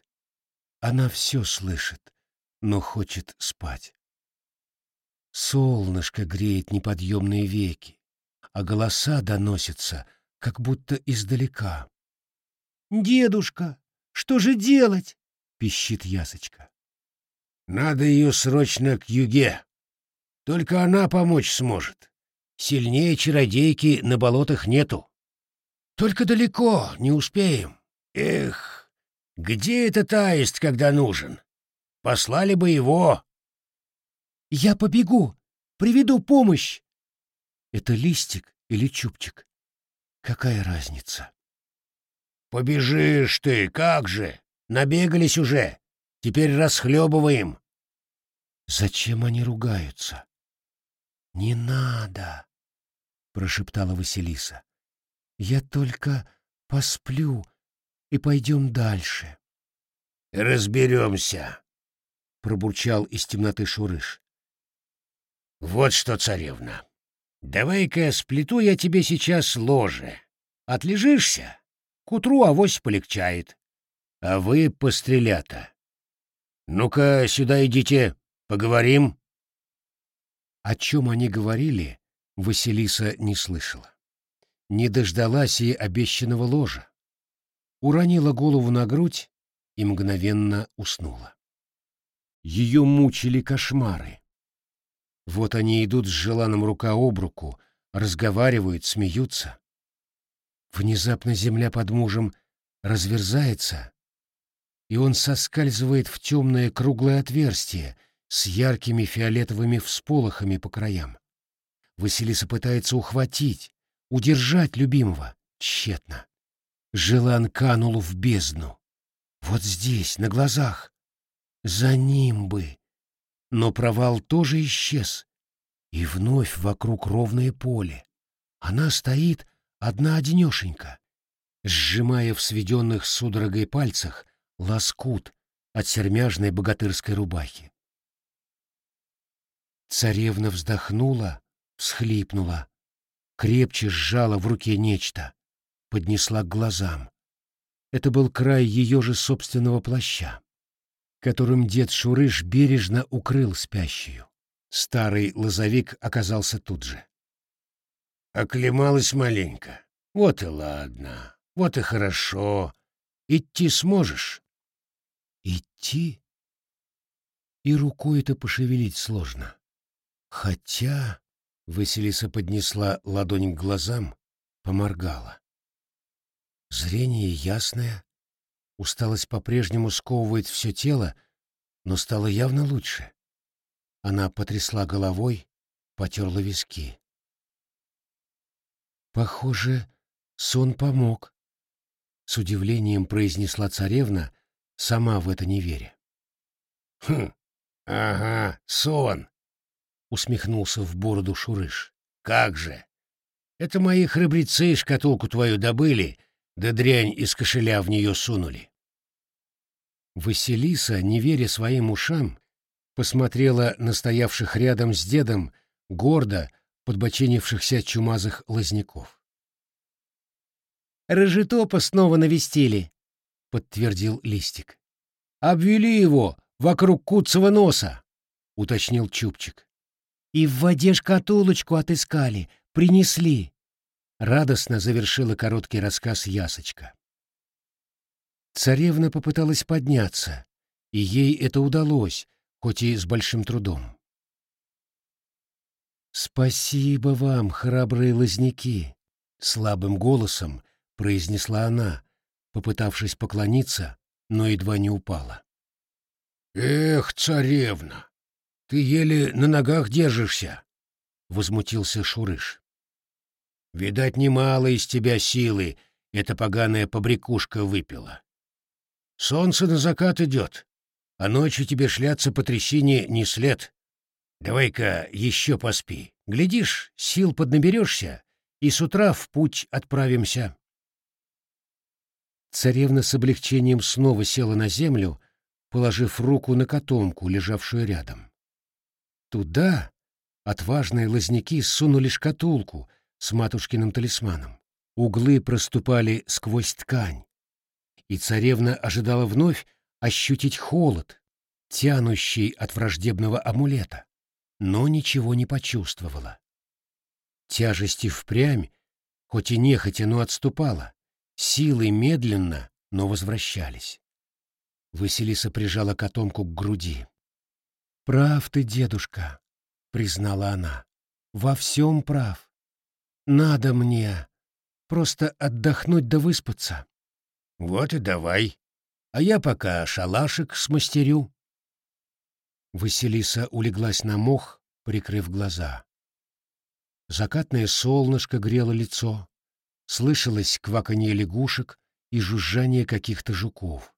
Она все слышит, но хочет спать. Солнышко греет неподъемные веки, а голоса доносятся, как будто издалека. «Дедушка, что же делать?» — пищит Ясочка. «Надо ее срочно к юге. Только она помочь сможет. Сильнее чародейки на болотах нету. Только далеко, не успеем. Эх, где этот аист, когда нужен? Послали бы его!» «Я побегу, приведу помощь!» Это листик или чубчик? Какая разница? Побежишь ты, как же! Набегались уже. Теперь расхлебываем. Зачем они ругаются? Не надо, прошептала Василиса. Я только посплю и пойдем дальше. Разберемся, пробурчал из темноты Шурыш. Вот что, царевна, давай-ка сплету я тебе сейчас ложе. Отлежишься? К утру авось полегчает. А вы, пострелята, ну-ка сюда идите, поговорим. О чем они говорили, Василиса не слышала. Не дождалась и обещанного ложа. Уронила голову на грудь и мгновенно уснула. Ее мучили кошмары. Вот они идут с желаном рука об руку, разговаривают, смеются. Внезапно земля под мужем разверзается, и он соскальзывает в темное круглое отверстие с яркими фиолетовыми всполохами по краям. Василиса пытается ухватить, удержать любимого. Тщетно. Желан канул в бездну. Вот здесь, на глазах. За ним бы. Но провал тоже исчез. И вновь вокруг ровное поле. Она стоит одна-одинешенька, сжимая в сведенных судорогой пальцах лоскут от сермяжной богатырской рубахи. Царевна вздохнула, всхлипнула, крепче сжала в руке нечто, поднесла к глазам. Это был край ее же собственного плаща, которым дед Шурыш бережно укрыл спящую. Старый лозовик оказался тут же. Оклемалась маленько. Вот и ладно, вот и хорошо. Идти сможешь? Идти? И рукой-то пошевелить сложно. Хотя... Василиса поднесла ладонь к глазам, поморгала. Зрение ясное, усталость по-прежнему сковывает все тело, но стало явно лучше. Она потрясла головой, потерла виски. Похоже, сон помог. С удивлением произнесла царевна, сама в это не веря. «Хм, ага, сон!» — усмехнулся в бороду Шурыш. «Как же! Это мои храбрецы шкатулку твою добыли, да дрянь из кошеля в нее сунули». Василиса, не веря своим ушам, посмотрела на стоявших рядом с дедом гордо, подбоченившихся чумазых лозняков. «Рыжетопа снова навестили», — подтвердил Листик. «Обвели его вокруг куцого носа», — уточнил Чупчик. «И в воде шкатулочку отыскали, принесли», — радостно завершила короткий рассказ Ясочка. Царевна попыталась подняться, и ей это удалось, хоть и с большим трудом. «Спасибо вам, храбрые лозняки!» — слабым голосом произнесла она, попытавшись поклониться, но едва не упала. «Эх, царевна, ты еле на ногах держишься!» — возмутился Шурыш. «Видать, немало из тебя силы эта поганая побрякушка выпила. Солнце на закат идет, а ночью тебе шляться по трясине не след. Давай-ка еще поспи. Глядишь, сил поднаберешься, и с утра в путь отправимся. Царевна с облегчением снова села на землю, положив руку на котомку, лежавшую рядом. Туда отважные лозняки сунули шкатулку с матушкиным талисманом. Углы проступали сквозь ткань, и царевна ожидала вновь ощутить холод, тянущий от враждебного амулета, но ничего не почувствовала. Тяжесть и впрямь, хоть и нехотя, но отступала, силы медленно, но возвращались. Василиса прижала котомку к груди. «Прав ты, дедушка», — признала она, — «во всем прав. Надо мне просто отдохнуть да выспаться». «Вот и давай. А я пока шалашик смастерю». Василиса улеглась на мох, прикрыв глаза. Закатное солнышко грело лицо, слышалось кваканье лягушек и жужжание каких-то жуков.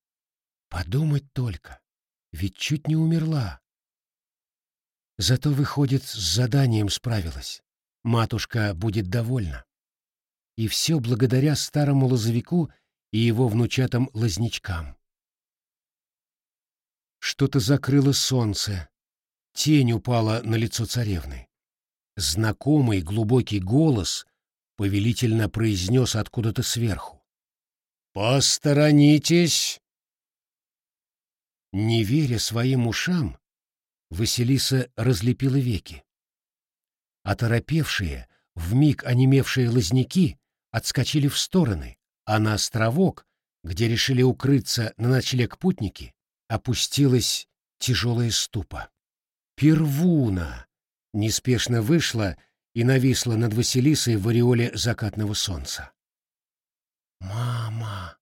Подумать только, ведь чуть не умерла. Зато, выходит, с заданием справилась. Матушка будет довольна. И все благодаря старому лозовику и его внучатым лозничкам. Что-то закрыло солнце. Тень упала на лицо царевны. Знакомый глубокий голос повелительно произнес откуда-то сверху. «Посторонитесь!» Не веря своим ушам, Василиса разлепила веки. Оторопевшие, вмиг онемевшие лозняки отскочили в стороны, а на островок, где решили укрыться на ночлег путники, опустилась тяжелая ступа. Первуна неспешно вышла и нависла над Василисой в ореоле закатного солнца. «Мама!»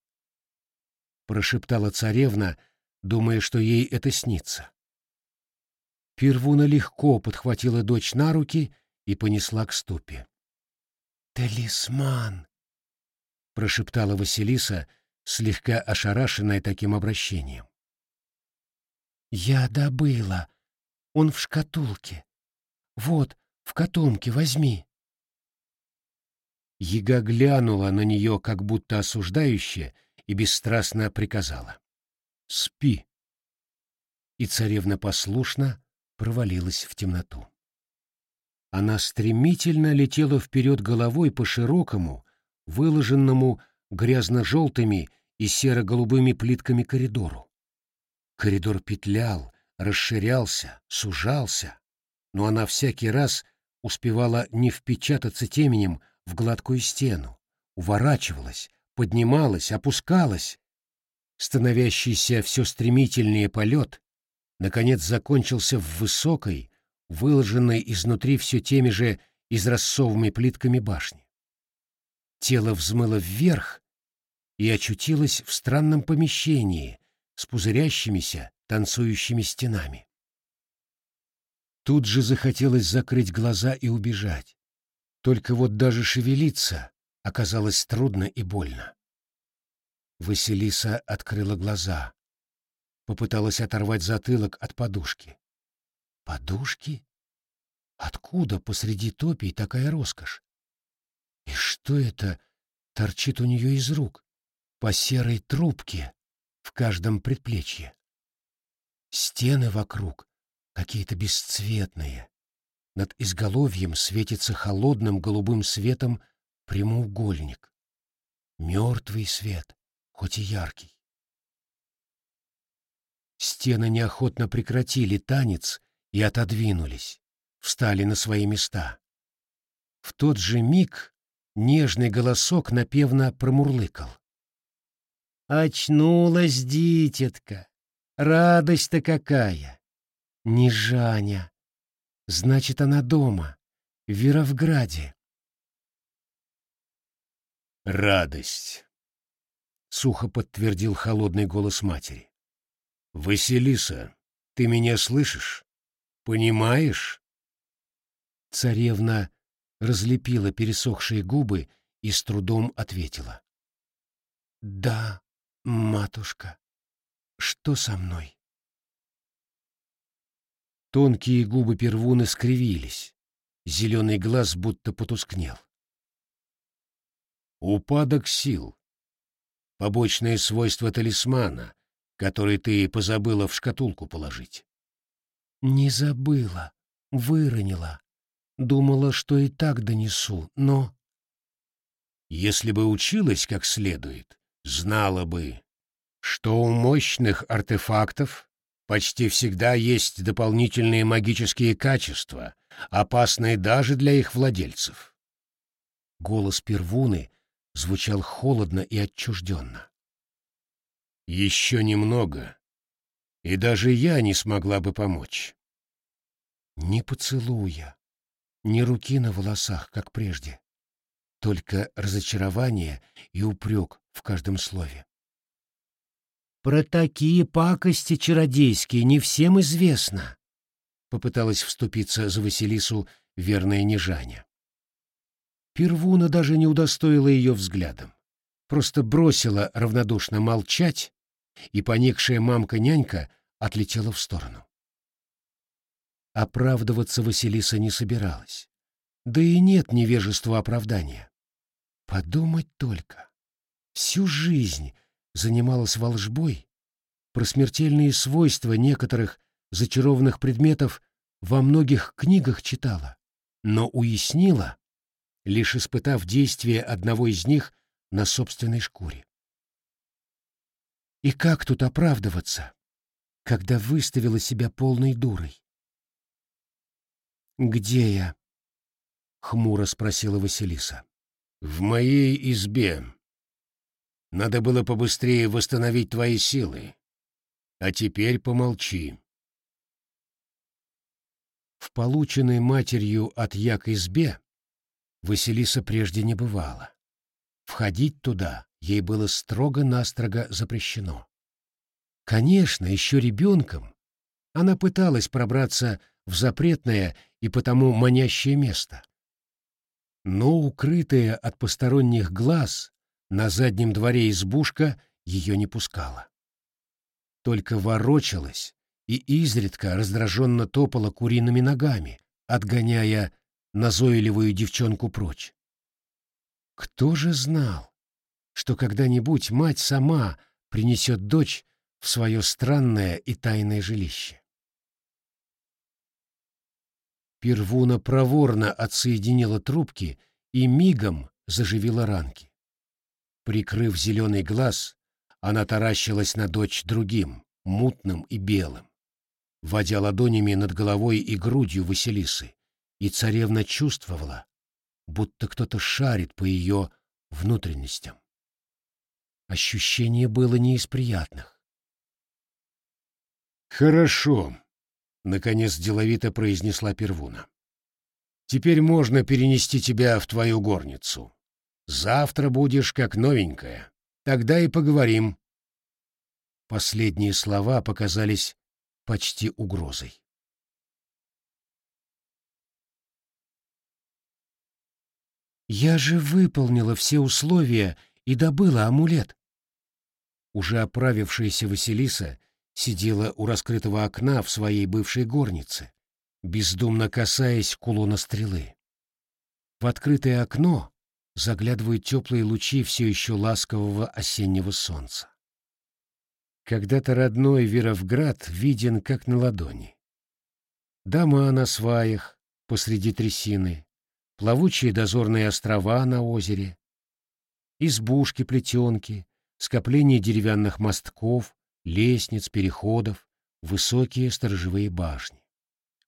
— прошептала царевна, думая, что ей это снится. Первуна легко подхватила дочь на руки и понесла к ступе. «Талисман!» — прошептала Василиса, слегка ошарашенная таким обращением. «Я добыла. Он в шкатулке. Вот, в котомке возьми». Яга глянула на нее, как будто осуждающе, и бесстрастно приказала. «Спи». И царевна послушно провалилась в темноту. Она стремительно летела вперед головой по широкому, выложенному грязно-желтыми и серо-голубыми плитками коридору. Коридор петлял, расширялся, сужался, но она всякий раз успевала не впечататься теменем в гладкую стену, уворачивалась, поднималась, опускалась. Становящийся все стремительнее полет наконец закончился в высокой, выложенной изнутри все теми же израссовыми плитками башни. Тело взмыло вверх и очутилось в странном помещении с пузырящимися, танцующими стенами. Тут же захотелось закрыть глаза и убежать. Только вот даже шевелиться оказалось трудно и больно. Василиса открыла глаза, попыталась оторвать затылок от подушки. Подушки? Откуда посреди топий такая роскошь? И что это торчит у нее из рук? По серой трубке в каждом предплечье. Стены вокруг какие-то бесцветные. Над изголовьем светится холодным голубым светом прямоугольник. Мертвый свет, хоть и яркий. Стены неохотно прекратили танец и отодвинулись, встали на свои места. В тот же миг нежный голосок напевно промурлыкал. «Очнулась, дитятка! Радость-то какая! Не Жаня! Значит, она дома, в Веровграде!» «Радость!» — сухо подтвердил холодный голос матери. «Василиса, ты меня слышишь? Понимаешь?» Царевна разлепила пересохшие губы и с трудом ответила. «Да, матушка, что со мной?» Тонкие губы первуны скривились, зеленый глаз будто потускнел. «Упадок сил. Побочное свойство талисмана, который ты позабыла в шкатулку положить. Не забыла, выронила. Думала, что и так донесу, но... Если бы училась как следует, знала бы, что у мощных артефактов почти всегда есть дополнительные магические качества, опасные даже для их владельцев. Голос Первуны звучал холодно и отчужденно. Еще немного, и даже я не смогла бы помочь. Ни поцелуя, ни руки на волосах, как прежде. Только разочарование и упрек в каждом слове. «Про такие пакости чародейские не всем известно», — попыталась вступиться за Василису верная Нежаня. Первуна даже не удостоила ее взглядом, просто бросила равнодушно молчать, и поникшая мамка-нянька отлетела в сторону. Оправдываться Василиса не собиралась. Да и нет невежества оправдания. Подумать только. Всю жизнь занималась волжбой, про смертельные свойства некоторых зачарованных предметов во многих книгах читала, но уяснила, лишь испытав действие одного из них на собственной шкуре. И как тут оправдываться, когда выставила себя полной дурой? «Где я?» — хмуро спросила Василиса. «В моей избе. Надо было побыстрее восстановить твои силы. А теперь помолчи». В полученной матерью от Як избе Василиса прежде не бывала. Входить туда ей было строго-настрого запрещено. Конечно, еще ребенком она пыталась пробраться в запретное и потому манящее место. Но укрытая от посторонних глаз на заднем дворе избушка ее не пускала. Только ворочалась и изредка раздраженно топала куриными ногами, отгоняя назойливую девчонку прочь. Кто же знал, что когда-нибудь мать сама принесет дочь в свое странное и тайное жилище? Первуна проворно отсоединила трубки и мигом заживила ранки. Прикрыв зеленый глаз, она таращилась на дочь другим, мутным и белым, водя ладонями над головой и грудью Василисы, и царевна чувствовала, будто кто-то шарит по ее внутренностям. Ощущение было не из приятных. «Хорошо», Наконец деловито произнесла Первуна. Теперь можно перенести тебя в твою горницу. Завтра будешь как новенькая. Тогда и поговорим. Последние слова показались почти угрозой. «Я же выполнила все условия и добыла амулет». Уже оправившаяся Василиса сидела у раскрытого окна в своей бывшей горнице, бездумно касаясь кулона стрелы. В открытое окно заглядывают теплые лучи все еще ласкового осеннего солнца. Когда-то родной Веровград виден как на ладони. Дома на сваях посреди трясины, плавучие дозорные острова на озере, избушки-плетенки, скопление деревянных мостков, лестниц, переходов, высокие сторожевые башни.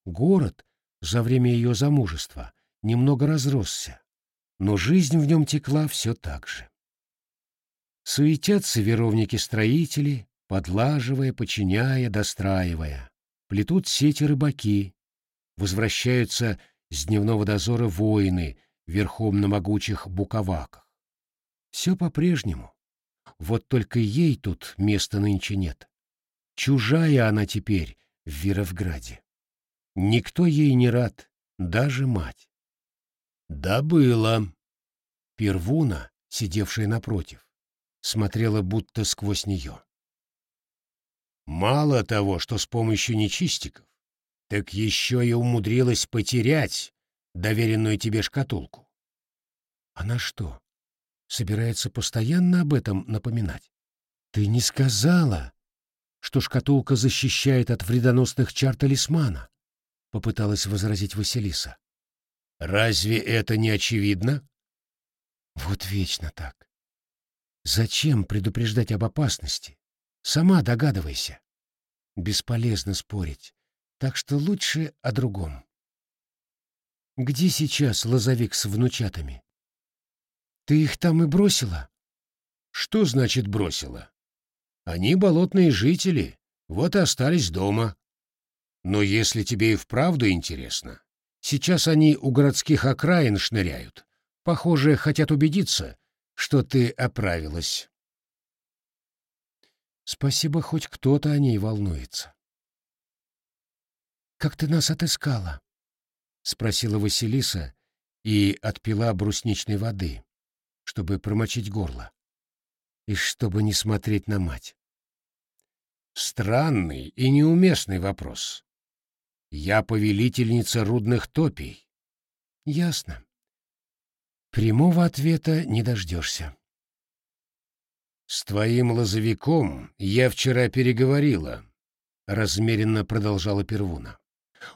Город за время ее замужества немного разросся, но жизнь в нем текла все так же. Суетятся веровники-строители, подлаживая, подчиняя, достраивая. Плетут сети рыбаки, возвращаются с дневного дозора воины верхом на могучих буковаках. Все по-прежнему. Вот только ей тут места нынче нет. Чужая она теперь в Вировграде. Никто ей не рад, даже мать. Да было. Первуна, сидевшая напротив, смотрела будто сквозь нее. Мало того, что с помощью нечистиков, так еще и умудрилась потерять доверенную тебе шкатулку. Она что, собирается постоянно об этом напоминать. Ты не сказала, что шкатулка защищает от вредоносных чар талисмана, попыталась возразить Василиса. Разве это не очевидно? Вот вечно так. Зачем предупреждать об опасности? Сама догадывайся. Бесполезно спорить, так что лучше о другом. Где сейчас лозовик с внучатами? Ты их там и бросила? Что значит бросила? Они болотные жители, вот и остались дома. Но если тебе и вправду интересно, сейчас они у городских окраин шныряют. Похоже, хотят убедиться, что ты оправилась. Спасибо, хоть кто-то о ней волнуется. «Как ты нас отыскала?» — спросила Василиса и отпила брусничной воды, чтобы промочить горло, и чтобы не смотреть на мать. Странный и неуместный вопрос. Я повелительница рудных топий. Ясно. Прямого ответа не дождешься. «С твоим лозовиком я вчера переговорила», — размеренно продолжала Первуна.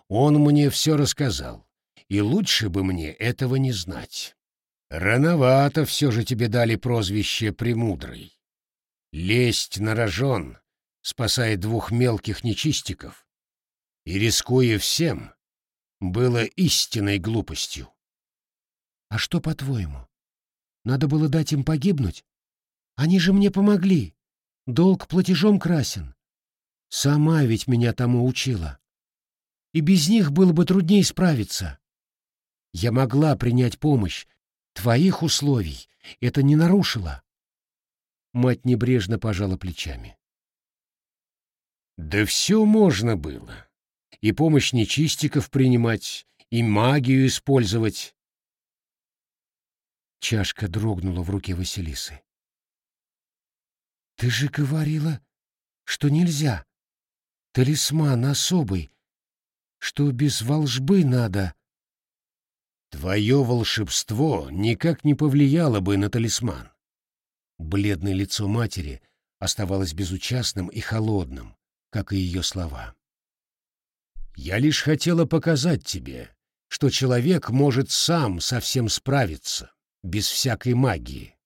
«Он мне все рассказал, и лучше бы мне этого не знать. Рановато все же тебе дали прозвище «Премудрый». Лезть на рожон, спасая двух мелких нечистиков, и, рискуя всем, было истинной глупостью. А что, по-твоему? Надо было дать им погибнуть? Они же мне помогли. Долг платежом красен. Сама ведь меня тому учила. И без них было бы труднее справиться. Я могла принять помощь. Твоих условий это не нарушило. Мать небрежно пожала плечами. Да все можно было. И помощь нечистиков принимать, и магию использовать. Чашка дрогнула в руке Василисы. Ты же говорила, что нельзя. Талисман особый, что без волжбы надо. Твое волшебство никак не повлияло бы на талисман. Бледное лицо матери оставалось безучастным и холодным, как и ее слова. Я лишь хотела показать тебе, что человек может сам совсем справиться, без всякой магии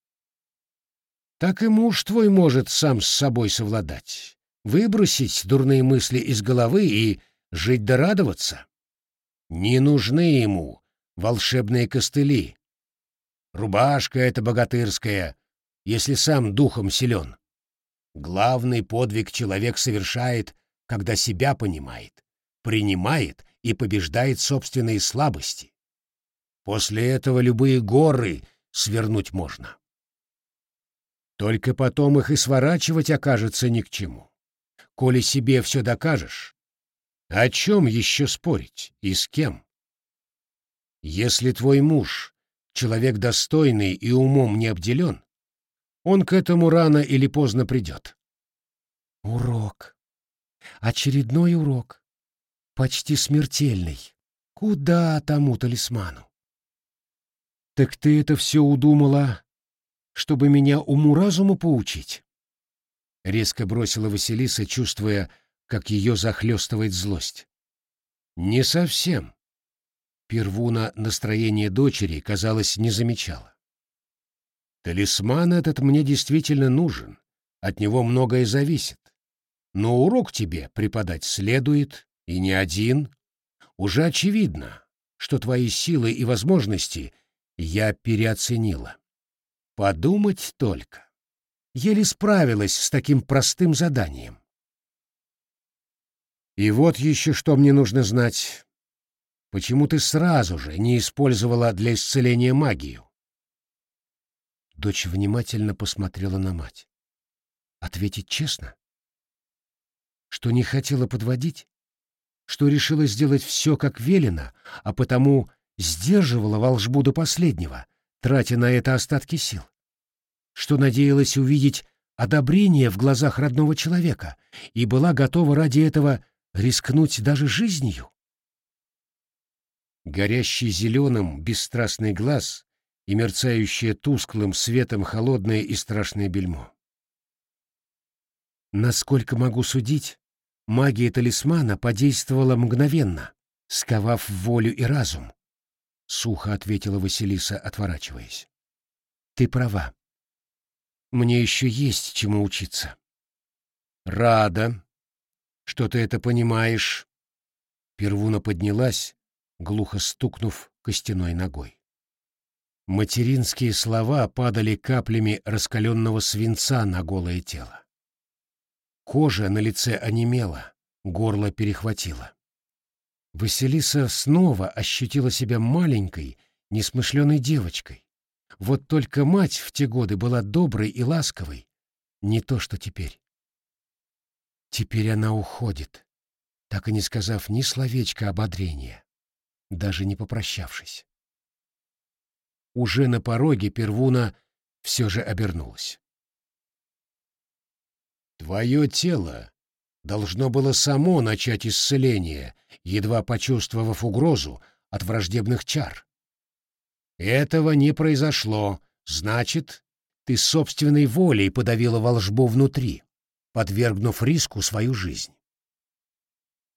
так и муж твой может сам с собой совладать, выбросить дурные мысли из головы и жить да радоваться. Не нужны ему волшебные костыли. Рубашка эта богатырская, если сам духом силен. Главный подвиг человек совершает, когда себя понимает, принимает и побеждает собственные слабости. После этого любые горы свернуть можно. Только потом их и сворачивать окажется ни к чему. Коли себе все докажешь, о чем еще спорить и с кем? Если твой муж — человек достойный и умом не обделен, он к этому рано или поздно придет. Урок. Очередной урок. Почти смертельный. Куда тому талисману? Так ты это все удумала чтобы меня уму-разуму поучить?» Резко бросила Василиса, чувствуя, как ее захлестывает злость. «Не совсем». Первуна настроение дочери, казалось, не замечала. «Талисман этот мне действительно нужен, от него многое зависит. Но урок тебе преподать следует, и не один. Уже очевидно, что твои силы и возможности я переоценила. Подумать только. Еле справилась с таким простым заданием. И вот еще что мне нужно знать. Почему ты сразу же не использовала для исцеления магию? Дочь внимательно посмотрела на мать. Ответить честно? Что не хотела подводить? Что решила сделать все как велено, а потому сдерживала волшбу до последнего, тратя на это остатки сил? что надеялась увидеть одобрение в глазах родного человека и была готова ради этого рискнуть даже жизнью? Горящий зеленым бесстрастный глаз и мерцающее тусклым светом холодное и страшное бельмо. Насколько могу судить, магия талисмана подействовала мгновенно, сковав волю и разум, — сухо ответила Василиса, отворачиваясь. Ты права. Мне еще есть чему учиться. Рада, что ты это понимаешь. Первуна поднялась, глухо стукнув костяной ногой. Материнские слова падали каплями раскаленного свинца на голое тело. Кожа на лице онемела, горло перехватило. Василиса снова ощутила себя маленькой, несмышленой девочкой. Вот только мать в те годы была доброй и ласковой, не то что теперь. Теперь она уходит, так и не сказав ни словечка ободрения, даже не попрощавшись. Уже на пороге Первуна все же обернулась. «Твое тело должно было само начать исцеление, едва почувствовав угрозу от враждебных чар. Этого не произошло, значит, ты собственной волей подавила волжбу внутри, подвергнув риску свою жизнь.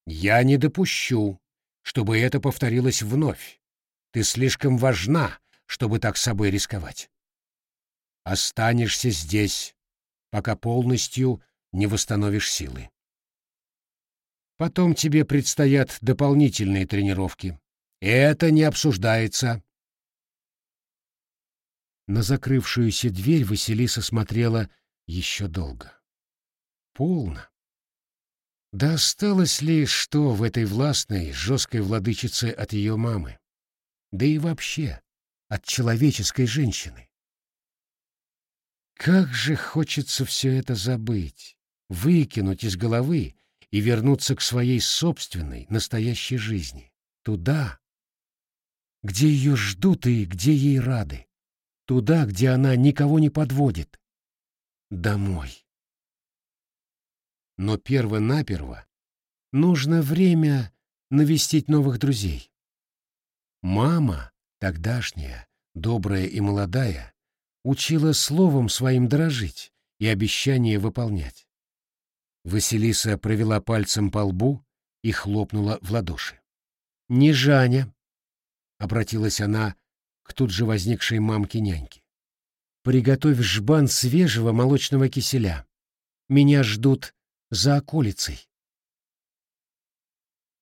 Я не допущу, чтобы это повторилось вновь. Ты слишком важна, чтобы так собой рисковать. Останешься здесь, пока полностью не восстановишь силы. Потом тебе предстоят дополнительные тренировки. Это не обсуждается. На закрывшуюся дверь Василиса смотрела еще долго. Полно. Да осталось ли что в этой властной, жесткой владычице от ее мамы? Да и вообще, от человеческой женщины. Как же хочется все это забыть, выкинуть из головы и вернуться к своей собственной, настоящей жизни, туда, где ее ждут и где ей рады, туда, где она никого не подводит, домой. Но перво-наперво нужно время навестить новых друзей. Мама, тогдашняя, добрая и молодая, учила словом своим дорожить и обещания выполнять. Василиса провела пальцем по лбу и хлопнула в ладоши. «Не Жаня!» — обратилась она к тут же возникшей мамке-няньке. «Приготовь жбан свежего молочного киселя. Меня ждут за околицей».